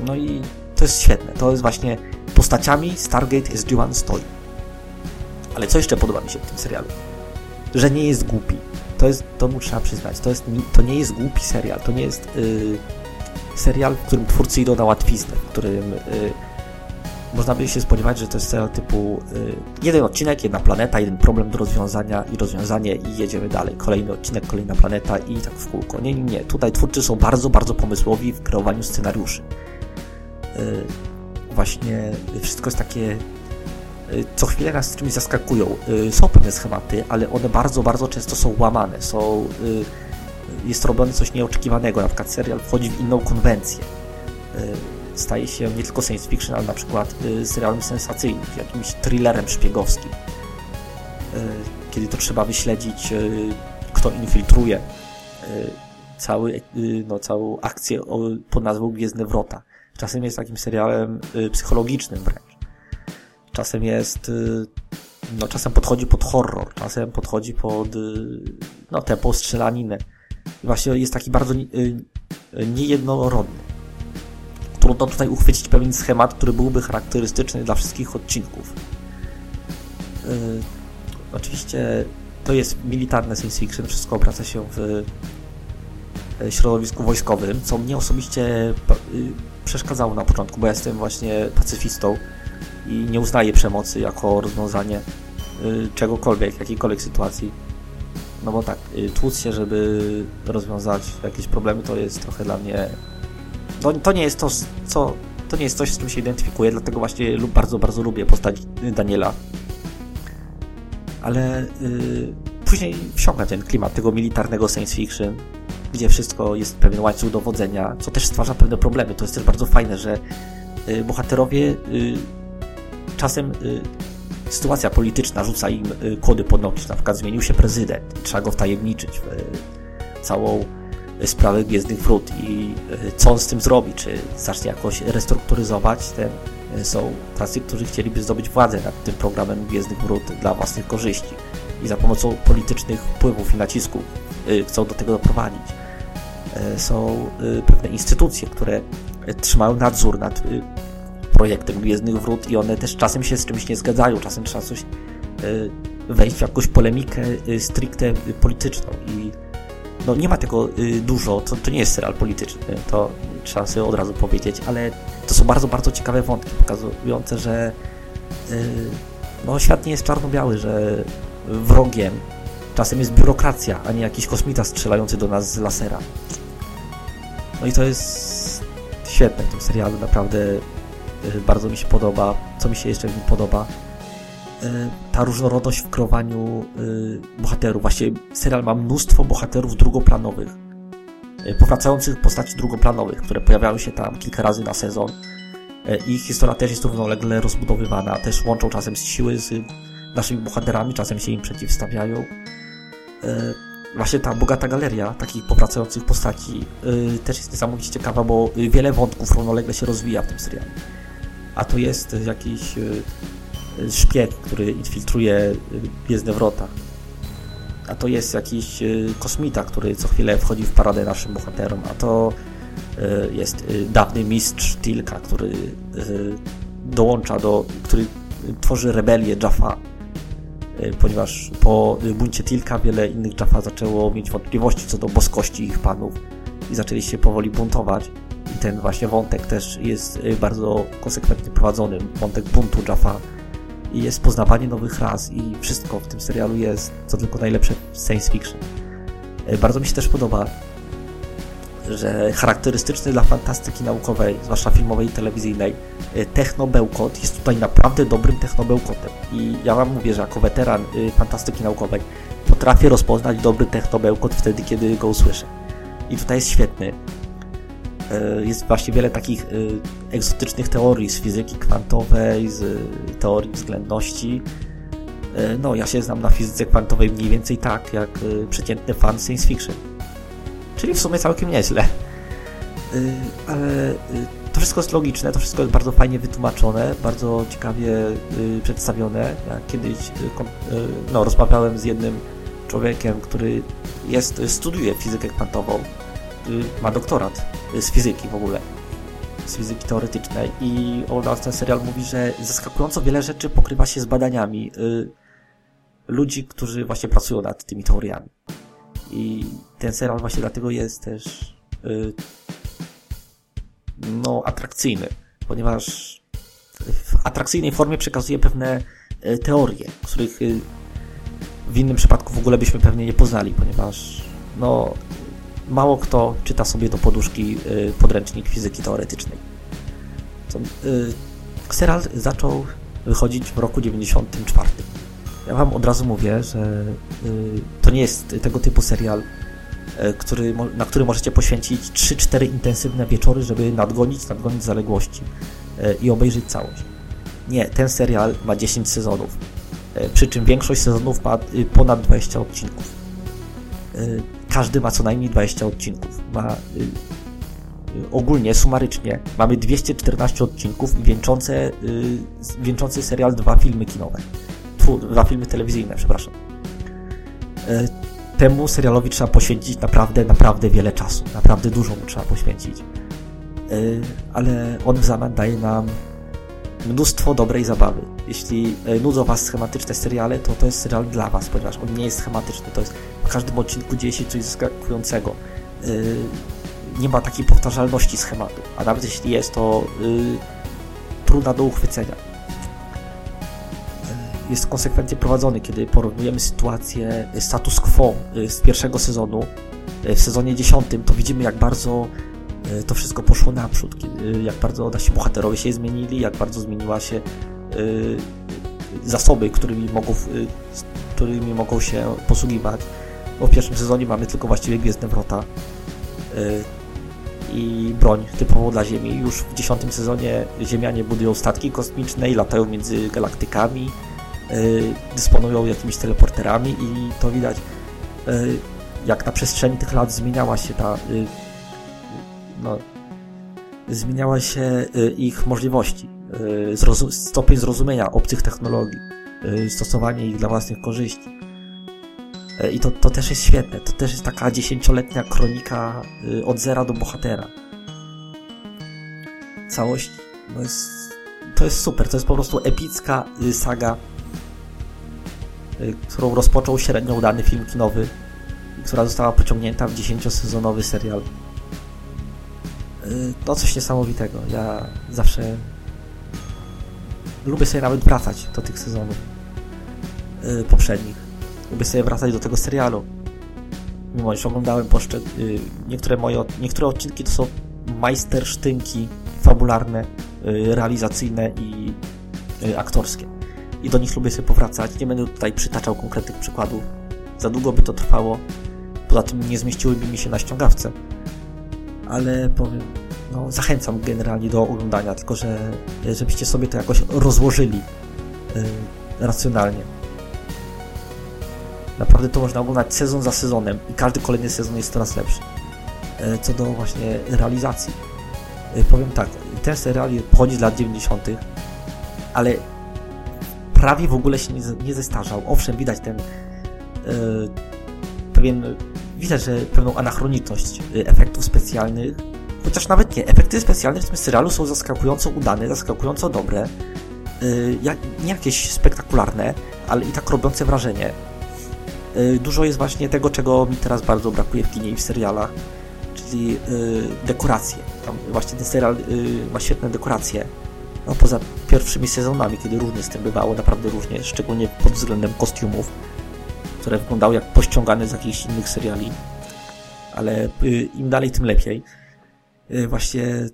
S1: No i to jest świetne. To jest właśnie postaciami Stargate jest Joan stoi. Ale co jeszcze podoba mi się w tym serialu? Że nie jest głupi to jest, to mu trzeba przyznać, to, jest, to nie jest głupi serial, to nie jest y, serial, w którym twórcy idą na łatwiznę, w którym y, można by się spodziewać, że to jest serial typu y, jeden odcinek, jedna planeta, jeden problem do rozwiązania i rozwiązanie i jedziemy dalej. Kolejny odcinek, kolejna planeta i tak w kółko. Nie, nie, nie. Tutaj twórcy są bardzo, bardzo pomysłowi w kreowaniu scenariuszy. Właśnie wszystko jest takie Y, co chwilę nas czymś zaskakują. Y, są pewne schematy, ale one bardzo, bardzo często są łamane. Są, y, jest robione coś nieoczekiwanego. Na przykład serial wchodzi w inną konwencję. Staje się nie tylko science fiction, ale na przykład serialem sensacyjnym, jakimś thrillerem szpiegowskim. Kiedy to trzeba wyśledzić, kto infiltruje cały, no, całą akcję pod nazwą Gwiezdne Wrota. Czasem jest takim serialem psychologicznym wręcz czasem jest, no czasem podchodzi pod horror, czasem podchodzi pod, no tempo strzelaninę. Właśnie jest taki bardzo y, niejednorodny. Trudno tutaj uchwycić pewien schemat, który byłby charakterystyczny dla wszystkich odcinków. Oczywiście to jest militarne science fiction, wszystko obraca się w środowisku wojskowym, co mnie osobiście przeszkadzało na początku, bo ja jestem właśnie pacyfistą i nie uznaje przemocy jako rozwiązanie y, czegokolwiek, jakiejkolwiek sytuacji. No bo tak, y, tłuc się, żeby rozwiązać jakieś problemy, to jest trochę dla mnie... To, to nie jest to, co... To nie jest coś, z czym się identyfikuję, dlatego właśnie bardzo, bardzo lubię postać Daniela. Ale yy, później wsiąga ten klimat tego militarnego science fiction, gdzie wszystko jest pewien łańcuch dowodzenia, co też stwarza pewne problemy. To jest też bardzo fajne, że yy, bohaterowie yy, czasem y, sytuacja polityczna rzuca im y, kody pod nogi, na przykład zmienił się prezydent, trzeba go wtajemniczyć w y, całą sprawę Gwiezdnych Wrót. I y, co on z tym zrobi, czy zacznie jakoś restrukturyzować, ten, są tacy, którzy chcieliby zdobyć władzę nad tym programem Gwiezdnych Wrót dla własnych korzyści. I za pomocą politycznych wpływów i nacisków chcą do tego doprowadzić. Są pewne instytucje, które trzymają nadzór nad projektem Gwiezdnych Wrót i one też czasem się z czymś nie zgadzają, czasem trzeba coś e, wejść w jakąś polemikę e, stricte polityczną i no nie ma tego e, dużo, to, to nie jest serial polityczny, to trzeba sobie od razu powiedzieć, ale to są bardzo, bardzo ciekawe wątki, pokazujące, że no świat nie jest czarno-biały, że wrogiem czasem jest biurokracja, a nie jakiś kosmita strzelający do nas z lasera. No i to jest świetne w tym serialu, naprawdę bardzo mi się podoba. Co mi się jeszcze w nim podoba? Y, ta różnorodność w kreowaniu y, bohaterów. Właśnie serial ma mnóstwo bohaterów drugoplanowych, powracających postaci drugoplanowych, które pojawiają się tam kilka razy na sezon. Ich historia też jest równolegle rozbudowywana, też łączą czasem siły z naszymi bohaterami, czasem się im przeciwstawiają właśnie ta bogata galeria takich powracających postaci też jest niesamowicie ciekawa, bo wiele wątków równolegle się rozwija w tym serialu. A to jest jakiś yy, szpieg, który infiltruje Gwiezdne Wrota. A to jest jakiś kosmita, który co chwilę wchodzi w paradę naszym bohaterom. A to y, jest y, dawny mistrz Tilka, który y, dołącza do, który tworzy rebelię Jaffa Y, ponieważ po buncie Tilka wiele innych Jaffa zaczęło mieć wątpliwości co do boskości ich panów i zaczęli się powoli buntować. Ten właśnie wątek też jest y, bardzo konsekwentnie prowadzony, wątek buntu Jaffa i jest poznawanie nowych ras i wszystko w tym serialu jest, co tylko najlepsze w science fiction. Y, bardzo mi się też podoba że charakterystyczny dla fantastyki naukowej, zwłaszcza filmowej i telewizyjnej, y, technobełkot jest tutaj naprawdę dobrym technobełkotem. I ja Wam mówię, że jako weteran fantastyki naukowej potrafię rozpoznać dobry technobełkot wtedy, kiedy go usłyszę. I tutaj jest świetny. Y, jest właśnie wiele takich egzotycznych teorii z fizyki kwantowej, z teorii względności. No, ja się znam na fizyce kwantowej mniej więcej tak, jak przeciętny fan science fiction Czyli w sumie całkiem nieźle. Ale to wszystko jest logiczne, to wszystko jest bardzo fajnie wytłumaczone, bardzo ciekawie przedstawione. Ja kiedyś no, rozmawiałem z jednym człowiekiem, który jest, studiuje fizykę kwantową, ma doktorat z fizyki w ogóle, z fizyki teoretycznej i on na ten serial mówi, że zaskakująco wiele rzeczy pokrywa się z badaniami ludzi, którzy właśnie pracują nad tymi teoriami. I ten serial właśnie dlatego jest też no, atrakcyjny, ponieważ w atrakcyjnej formie przekazuje pewne y, teorie, których y, w innym przypadku w ogóle byśmy pewnie nie poznali, ponieważ no, mało kto czyta sobie do poduszki y, podręcznik fizyki teoretycznej. Serial zaczął wychodzić w roku 94. Ja wam od razu mówię, że y, to nie jest tego typu serial, y, który, na który możecie poświęcić 3-4 intensywne wieczory, żeby nadgonić, nadgonić zaległości y, i obejrzeć całość. Nie, ten serial ma 10 sezonów, przy czym większość sezonów ma ponad 20 odcinków. Każdy ma co najmniej 20 odcinków. Ma ogólnie, sumarycznie, mamy 214 odcinków wieńczące, wieńczący serial dwa filmy kinowe dwa filmy telewizyjne, przepraszam. E, temu serialowi trzeba poświęcić naprawdę, naprawdę wiele czasu. Naprawdę dużo mu trzeba poświęcić. E, ale on w zamian daje nam mnóstwo dobrej zabawy. Jeśli nudzą Was schematyczne seriale, to to jest serial dla Was, ponieważ on nie jest schematyczny. To jest w każdym odcinku dzieje się coś zaskakującego. Nie ma takiej powtarzalności schematu, a nawet jeśli jest, to trudna do uchwycenia jest konsekwentnie prowadzony, kiedy porównujemy sytuację status quo y, z pierwszego sezonu y, w sezonie dziesiątym, to widzimy jak bardzo y, to wszystko poszło naprzód, jak bardzo nasi bohaterowie się zmienili, jak bardzo zmieniła się zasoby, którymi mogą, którymi mogą się posługiwać. Bo w pierwszym sezonie mamy tylko właściwie Gwiezdne Wrota i broń typową dla Ziemi. Już w dziesiątym sezonie Ziemianie budują statki kosmiczne i latają między galaktykami Y, dysponują jakimiś teleporterami i to widać y, jak na przestrzeni tych lat zmieniała się ta y, no, zmieniała się ich możliwości, stopień zrozumienia obcych technologii, stosowanie ich dla własnych korzyści. I to, to też jest świetne. To też jest taka dziesięcioletnia kronika od zera do bohatera. Całość no jest, to jest super. To jest po prostu epicka saga Y, którą rozpoczął średnio udany film kinowy, która została pociągnięta w 10-sezonowy serial. Y, no coś niesamowitego. Ja zawsze lubię sobie nawet wracać do tych sezonów poprzednich. Lubię sobie wracać do tego serialu. Mimo, że oglądałem poszczeg... Yy, niektóre moje, niektóre odcinki to są majstersztynki fabularne, yy, realizacyjne i yy, aktorskie. I do nich lubię sobie powracać. Nie będę tutaj przytaczał konkretnych przykładów. Za długo by to trwało. Poza tym nie zmieściłyby mi się na ściągawce. Ale powiem, no, zachęcam generalnie do oglądania, tylko że żebyście sobie to jakoś rozłożyli yy, racjonalnie. Naprawdę to można oglądać sezon za sezonem i każdy kolejny sezon jest coraz lepszy. Yy, co do właśnie realizacji. Yy, powiem tak, ten serial pochodzi z lat 90., ale prawie w ogóle się nie, nie zestarzał. Owszem, widać ten yy, pewien, widać, że pewną anachroniczność efektów specjalnych, chociaż nawet nie. Efekty specjalne w tym serialu są zaskakująco udane, zaskakująco dobre, nie jakieś spektakularne, ale i tak robiące wrażenie. Yy, dużo jest właśnie tego, czego mi teraz bardzo brakuje w kinie i w serialach, czyli yy, dekoracje. Tam właśnie ten serial ma świetne dekoracje. No, poza pierwszymi sezonami, kiedy różnie z tym bywało, naprawdę różnie, szczególnie pod względem kostiumów, które wyglądały jak pościągane z jakichś innych seriali. Ale im dalej, tym lepiej. Właśnie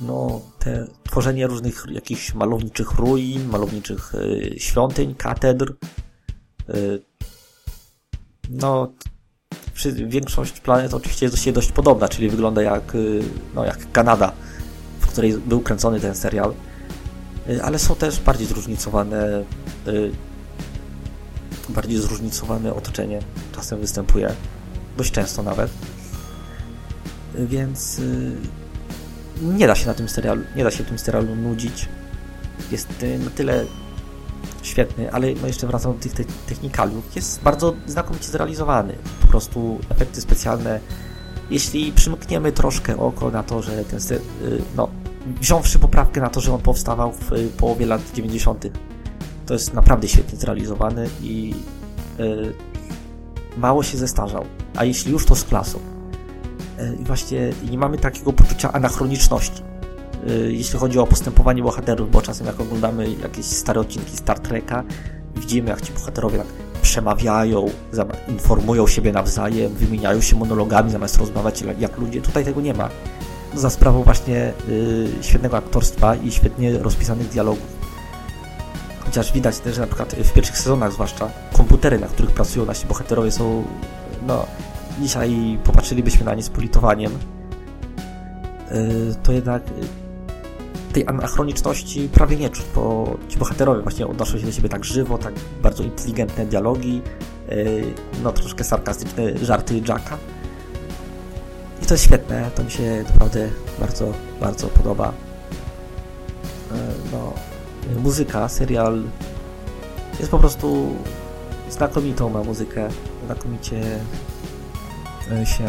S1: no, te tworzenie różnych jakichś malowniczych ruin, malowniczych świątyń, katedr. No, większość planet oczywiście jest dość podobna, czyli wygląda jak, no, jak Kanada, w której był kręcony ten serial. Ale są też bardziej zróżnicowane bardziej zróżnicowane otoczenie czasem występuje, dość często nawet. Więc nie da się na tym serialu, nie da się w tym serialu nudzić. Jest na tyle świetny, ale no jeszcze wracam do tych te technikaliów. Jest bardzo znakomicie zrealizowany. Po prostu efekty specjalne. Jeśli przymkniemy troszkę oko na to, że ten ser, no, wziąwszy poprawkę na to, że on powstawał w połowie lat 90., to jest naprawdę świetnie zrealizowany i mało się zestarzał. A jeśli już, to z klasą. Yy, I właśnie nie mamy takiego poczucia anachroniczności. Yy, jeśli chodzi o postępowanie bohaterów, bo czasem jak oglądamy jakieś stare odcinki Star Treka, widzimy jak ci bohaterowie tak przemawiają, informują siebie nawzajem, wymieniają się monologami zamiast rozmawiać jak ludzie. Tutaj tego nie ma. Za sprawą właśnie świetnego aktorstwa i świetnie rozpisanych dialogów Chociaż widać też, że na przykład w pierwszych sezonach zwłaszcza komputery, na których pracują nasi bohaterowie są, no, dzisiaj popatrzylibyśmy na nie z politowaniem, y, to jednak y, tej anachroniczności prawie nie czuć, bo ci bohaterowie właśnie odnoszą się do siebie tak żywo, tak bardzo inteligentne dialogi, y, no troszkę sarkastyczne żarty Jacka. I to jest świetne, to mi się naprawdę bardzo, bardzo podoba. No, muzyka, serial jest po prostu znakomitą ma muzykę, znakomicie e, się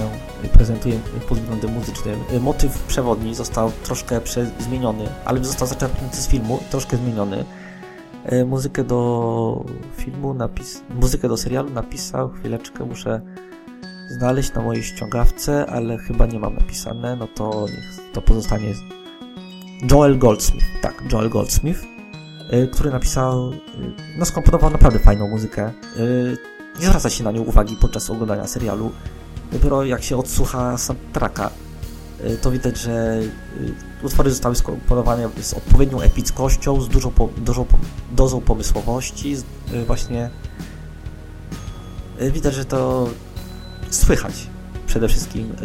S1: prezentuje pod względem muzycznym. E, motyw przewodni został troszkę zmieniony, ale został zaczerpnięty z filmu, troszkę zmieniony. E, muzykę do filmu, napis, muzykę do serialu napisał, chwileczkę muszę znaleźć na mojej ściągawce, ale chyba nie mam napisane, no to niech to pozostanie Joel Goldsmith, tak, Joel Goldsmith. Który napisał, no skomponował naprawdę fajną muzykę. Nie zwraca się na nią uwagi podczas oglądania serialu. Dopiero jak się odsłucha soundtracka, to widać, że utwory zostały skomponowane z odpowiednią epickością, z dużą, dużą dozą pomysłowości, właśnie widać, że to słychać przede wszystkim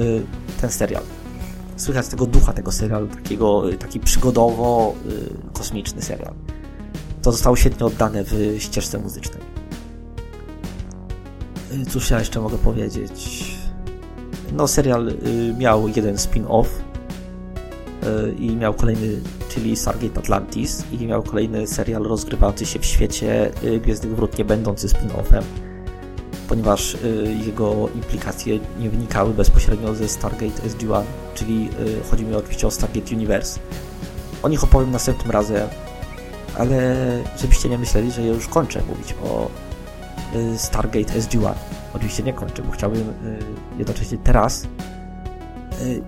S1: ten serial. Słychać tego ducha tego serialu, takiego, taki przygodowo-kosmiczny serial to zostało świetnie oddane w ścieżce muzycznej. Y, cóż ja jeszcze mogę powiedzieć? No, serial y, miał jeden spin-off y, i miał kolejny, czyli Stargate Atlantis i miał kolejny serial rozgrywający się w świecie Gwiezdnych Wrót, nie będący spin-offem, ponieważ jego implikacje nie wynikały bezpośrednio ze Stargate SG-1, czyli chodzi mi oczywiście o Stargate Universe. O nich opowiem następnym razem ale żebyście nie myśleli, że ja już kończę mówić o y, Stargate SG-1. Oczywiście nie kończę, bo chciałbym y, jednocześnie teraz y,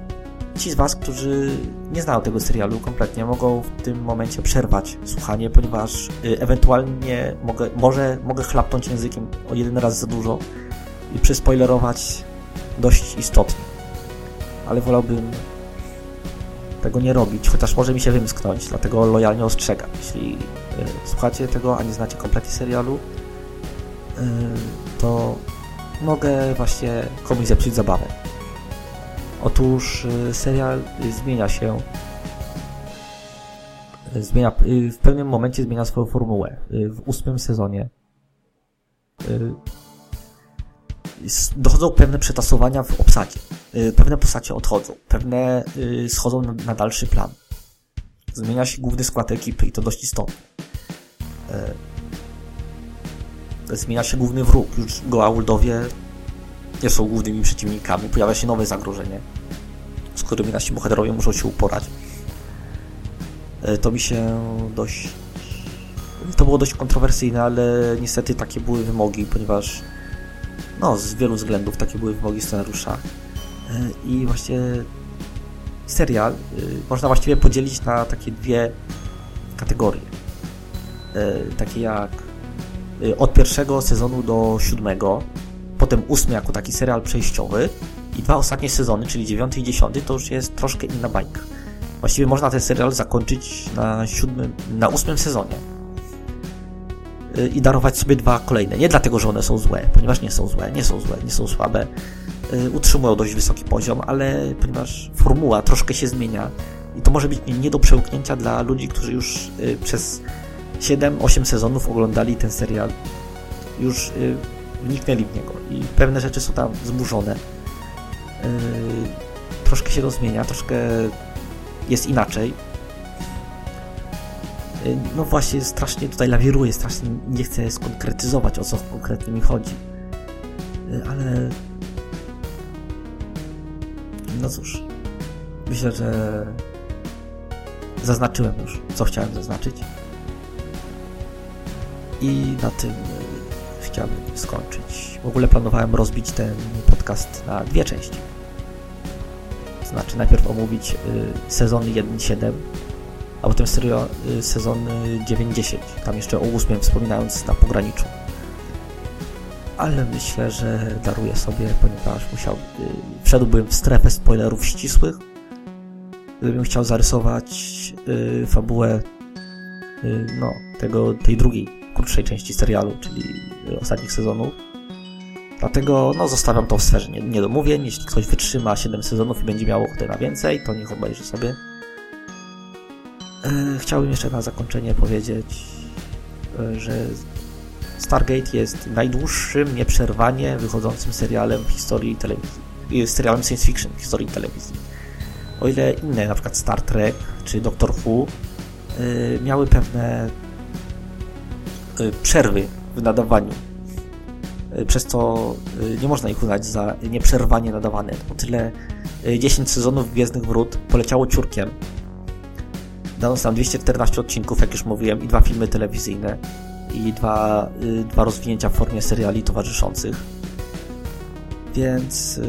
S1: ci z Was, którzy nie znają tego serialu kompletnie, mogą w tym momencie przerwać słuchanie, ponieważ y, ewentualnie mogę, może mogę chlapnąć językiem o jeden raz za dużo i przespoilerować dość istotnie. Ale wolałbym tego nie robić, chociaż może mi się wymsknąć, dlatego lojalnie ostrzegam. Jeśli y, słuchacie tego, a nie znacie kompletnie serialu, y, to mogę właśnie komuś zepsuć zabawę. Otóż y, serial zmienia się zmienia, w pewnym momencie zmienia swoją formułę. W ósmym sezonie dochodzą pewne przetasowania w obsadzie. Pewne postacie odchodzą, pewne schodzą na dalszy plan. Zmienia się główny skład ekipy i to dość istotne. Zmienia się główny wróg. Już Goa'uldowie nie są głównymi przeciwnikami. Pojawia się nowe zagrożenie, z którymi nasi bohaterowie muszą się uporać. E, to mi się dość... To było dość kontrowersyjne, ale niestety takie były wymogi, ponieważ no, z wielu względów takie były wymogi scenariusza. E, I właśnie serial e, można właściwie podzielić na takie dwie kategorie. Takie jak od pierwszego sezonu do siódmego potem ósmy jako taki serial przejściowy i dwa ostatnie sezony, czyli dziewiąty i dziesiąty, to już jest troszkę inna bajka. Właściwie można ten serial zakończyć na siódmym, na ósmym sezonie y, i darować sobie dwa kolejne. Nie dlatego, że one są złe, ponieważ nie są złe, nie są złe, nie są słabe. Y, utrzymują dość wysoki poziom, ale ponieważ formuła troszkę się zmienia i to może być nie do przełknięcia dla ludzi, którzy już y, przez 7-8 sezonów oglądali ten serial, już wniknęli w niego i pewne rzeczy są tam zburzone. Yy, troszkę się to zmienia, troszkę jest inaczej. Yy, no właśnie, strasznie tutaj lawiruję, strasznie nie chcę skonkretyzować, o co konkretnie mi chodzi. Yy, ale... No cóż, myślę, że zaznaczyłem już, co chciałem zaznaczyć. I na tym chciałbym skończyć. W ogóle planowałem rozbić ten podcast na dwie części. To znaczy najpierw omówić y, sezony 1-7, a potem serio y, sezony 9-10. Tam jeszcze o 8 wspominając na pograniczu. Ale myślę, że daruję sobie, ponieważ musiał, wszedłbym w strefę spoilerów ścisłych. Gdybym chciał zarysować fabułę no, tego, tej drugiej krótszej części serialu, czyli ostatnich sezonów. Dlatego no, zostawiam to w sferze niedomówień. Jeśli ktoś wytrzyma 7 sezonów i będzie miał ochotę na więcej, to niech obejrzy sobie. E, chciałbym jeszcze na zakończenie powiedzieć, e, że Stargate jest najdłuższym, nieprzerwanie wychodzącym serialem w historii telewizji. serialem science fiction w historii telewizji. O ile inne, na przykład Star Trek czy Doctor Who, e, miały pewne przerwy w nadawaniu. Y, przez co y, nie można ich uznać za nieprzerwanie nadawane. O tyle 10 sezonów Gwiezdnych Wrót poleciało ciurkiem. Dano tam 214 odcinków, jak już mówiłem, i dwa filmy telewizyjne i dwa, dwa rozwinięcia w formie seriali towarzyszących. Więc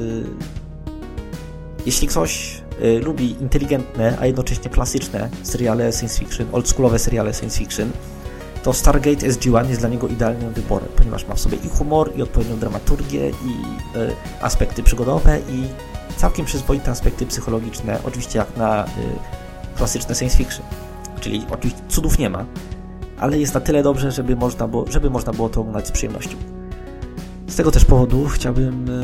S1: jeśli ktoś lubi inteligentne, a jednocześnie klasyczne seriale science fiction, oldschoolowe seriale science fiction, to Stargate SG-1 jest dla niego idealnym wyborem, ponieważ ma w sobie i humor, i odpowiednią dramaturgię, i y, aspekty przygodowe, i całkiem przyzwoite aspekty psychologiczne, oczywiście jak na y, klasyczne science fiction. Czyli oczywiście cudów nie ma, ale jest na tyle dobrze, żeby można było, żeby można było to oglądać z przyjemnością. Z tego też powodu chciałbym y,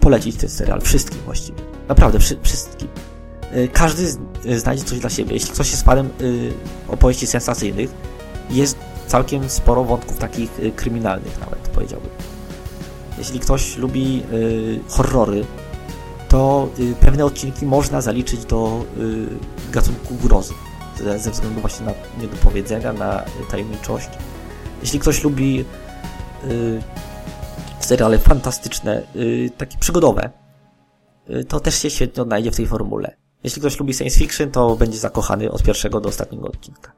S1: polecić ten serial wszystkim właściwie. Naprawdę, wszy wszystkim. Każdy znajdzie coś dla siebie. Jeśli ktoś jest fanem opowieści sensacyjnych, jest całkiem sporo wątków takich y, kryminalnych nawet, powiedziałbym. Jeśli ktoś lubi y, horrory, to y, pewne odcinki można zaliczyć do y, gatunku grozy, ze, ze, względu właśnie na niedopowiedzenia, na tajemniczość. Jeśli ktoś lubi y, seriale fantastyczne, y, takie przygodowe, to też się świetnie odnajdzie w tej formule. Jeśli ktoś lubi science fiction, to będzie zakochany od pierwszego do ostatniego odcinka.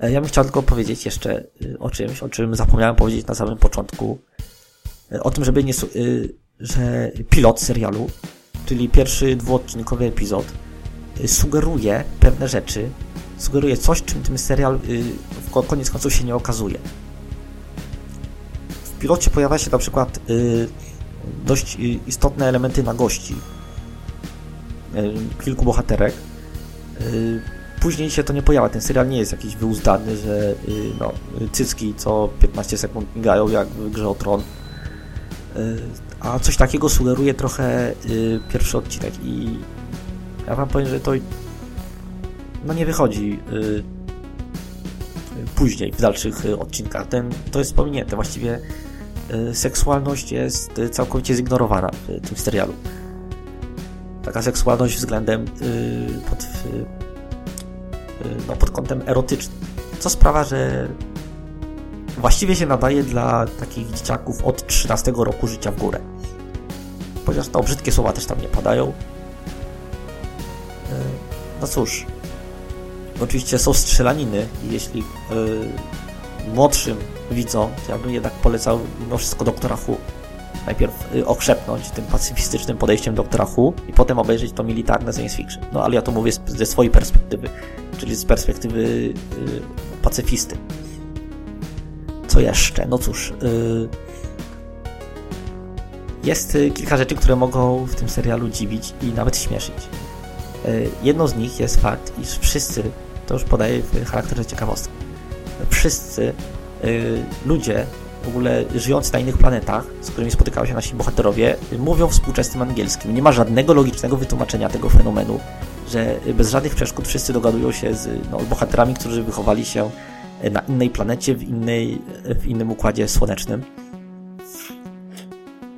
S1: E, ja bym chciał tylko powiedzieć jeszcze y, o czymś, o czym zapomniałem powiedzieć na samym początku. E, o tym, żeby nie, y, że pilot serialu czyli pierwszy dwuodcinkowy epizod, sugeruje pewne rzeczy, sugeruje coś, czym ten serial w koniec końców się nie okazuje. W pilocie pojawia się na przykład dość istotne elementy na gości, kilku bohaterek, później się to nie pojawia. Ten serial nie jest jakiś wyuzdany, że y, no, cycki co 15 sekund migają jak w grze o tron. Y, a coś takiego sugeruje trochę y, pierwszy odcinek i ja wam powiem, że to no nie wychodzi później, w dalszych odcinkach. Ten, to jest pominięte. Właściwie seksualność jest całkowicie zignorowana w tym serialu. Taka seksualność względem pod, no, pod kątem erotycznym. Co sprawia, że właściwie się nadaje dla takich dzieciaków od 13 roku życia w górę. Chociaż to brzydkie słowa też tam nie padają. E, no cóż, oczywiście są strzelaniny i jeśli yy, młodszym widzom, to ja bym jednak polecał mimo wszystko Doktora Who. Najpierw yy, okrzepnąć tym pacyfistycznym podejściem Doktora Who i potem obejrzeć to militarne science fiction. No ale ja to mówię ze swojej perspektywy czyli z perspektywy y, pacyfisty. Co jeszcze? No cóż, y, jest y, kilka rzeczy, które mogą w tym serialu dziwić i nawet śmieszyć. Y, jedną z nich jest fakt, iż wszyscy, to już podaję w charakterze ciekawostki, wszyscy y, ludzie w ogóle żyjący na innych planetach, z którymi spotykają się nasi bohaterowie, mówią współczesnym angielskim. Nie ma żadnego logicznego wytłumaczenia tego fenomenu że bez żadnych przeszkód wszyscy dogadują się z no, bohaterami, którzy wychowali się na innej planecie, w, innej, w innym układzie słonecznym.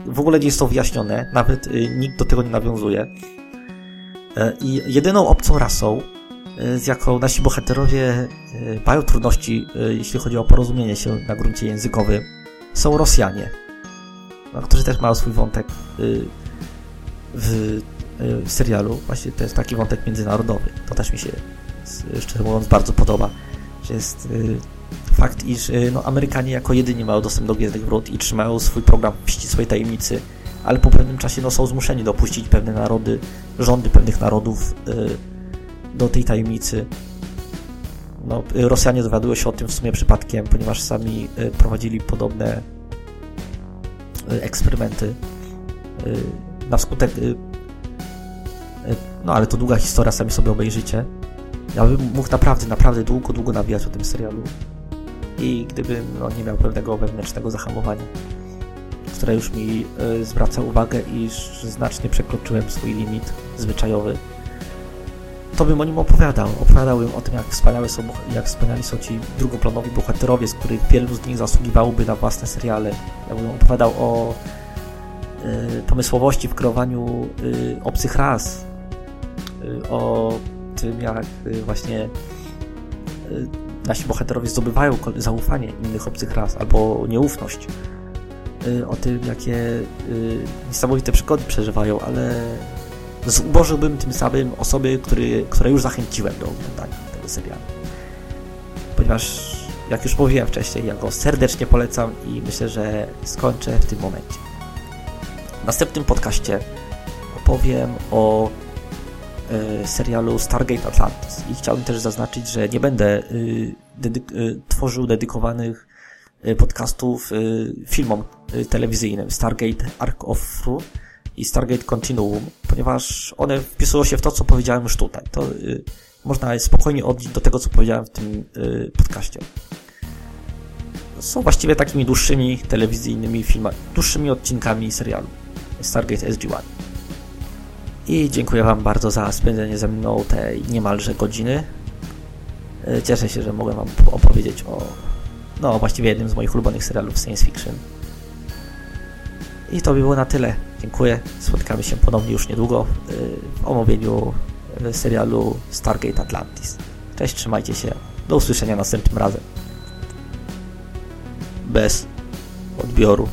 S1: W ogóle nie jest to wyjaśnione, nawet y, nikt do tego nie nawiązuje. E, I jedyną obcą rasą, y, z jaką nasi bohaterowie y, mają trudności, jeśli chodzi o porozumienie się na gruncie językowym, są Rosjanie, no, którzy też mają swój wątek w w serialu właśnie to jest taki wątek międzynarodowy. To też mi się, szczerze mówiąc, bardzo podoba, że jest y, fakt, iż y, no, Amerykanie jako jedyni mają dostęp do Gwiezdnych Wrót i trzymają swój program w ścisłej tajemnicy, ale po pewnym czasie no, są zmuszeni dopuścić pewne narody, rządy pewnych narodów y, do tej tajemnicy. No, Rosjanie dowiadują się o tym w sumie przypadkiem, ponieważ sami prowadzili podobne eksperymenty. Na skutek no ale to długa historia, sami sobie obejrzycie. Ja bym mógł naprawdę, naprawdę długo, długo nawijać o tym serialu. I gdybym no, nie miał pewnego wewnętrznego zahamowania, które już mi y, zwraca uwagę, iż znacznie przekroczyłem swój limit zwyczajowy, to bym o nim opowiadał. Opowiadałbym o tym, jak, wspaniałe są, jak wspaniali są ci drugoplanowi bohaterowie, z których wielu z nich zasługiwałoby na własne seriale. Ja bym opowiadał o y, pomysłowości w kreowaniu y, obcych ras, Y, o tym, jak y, właśnie y, nasi bohaterowie zdobywają zaufanie innych obcych ras albo nieufność. O tym, jakie niesamowite przygody przeżywają, ale zubożyłbym tym samym osoby, który, które już zachęciłem do oglądania tego serialu. Ponieważ, jak już mówiłem wcześniej, ja go serdecznie polecam i myślę, że skończę w tym momencie. W następnym podcaście opowiem o E, serialu Stargate Atlantis. I chciałbym też zaznaczyć, że nie będę y, dedyk y, tworzył dedykowanych podcastów filmom telewizyjnym Stargate Ark of Truth i Stargate Continuum, ponieważ one wpisują się w to, co powiedziałem już tutaj. To można spokojnie odnieść do tego, co powiedziałem w tym podcaście. Są właściwie takimi dłuższymi telewizyjnymi filmami, dłuższymi odcinkami serialu Stargate SG-1. I dziękuję Wam bardzo za spędzenie ze mną tej niemalże godziny. E, cieszę się, że mogłem Wam opowiedzieć o no właściwie jednym z moich ulubionych serialów science fiction. I to by było na tyle. Dziękuję. Spotykamy się ponownie już niedługo e, w omówieniu e, serialu Stargate Atlantis. Cześć, trzymajcie się. Do usłyszenia następnym razem. Bez odbioru.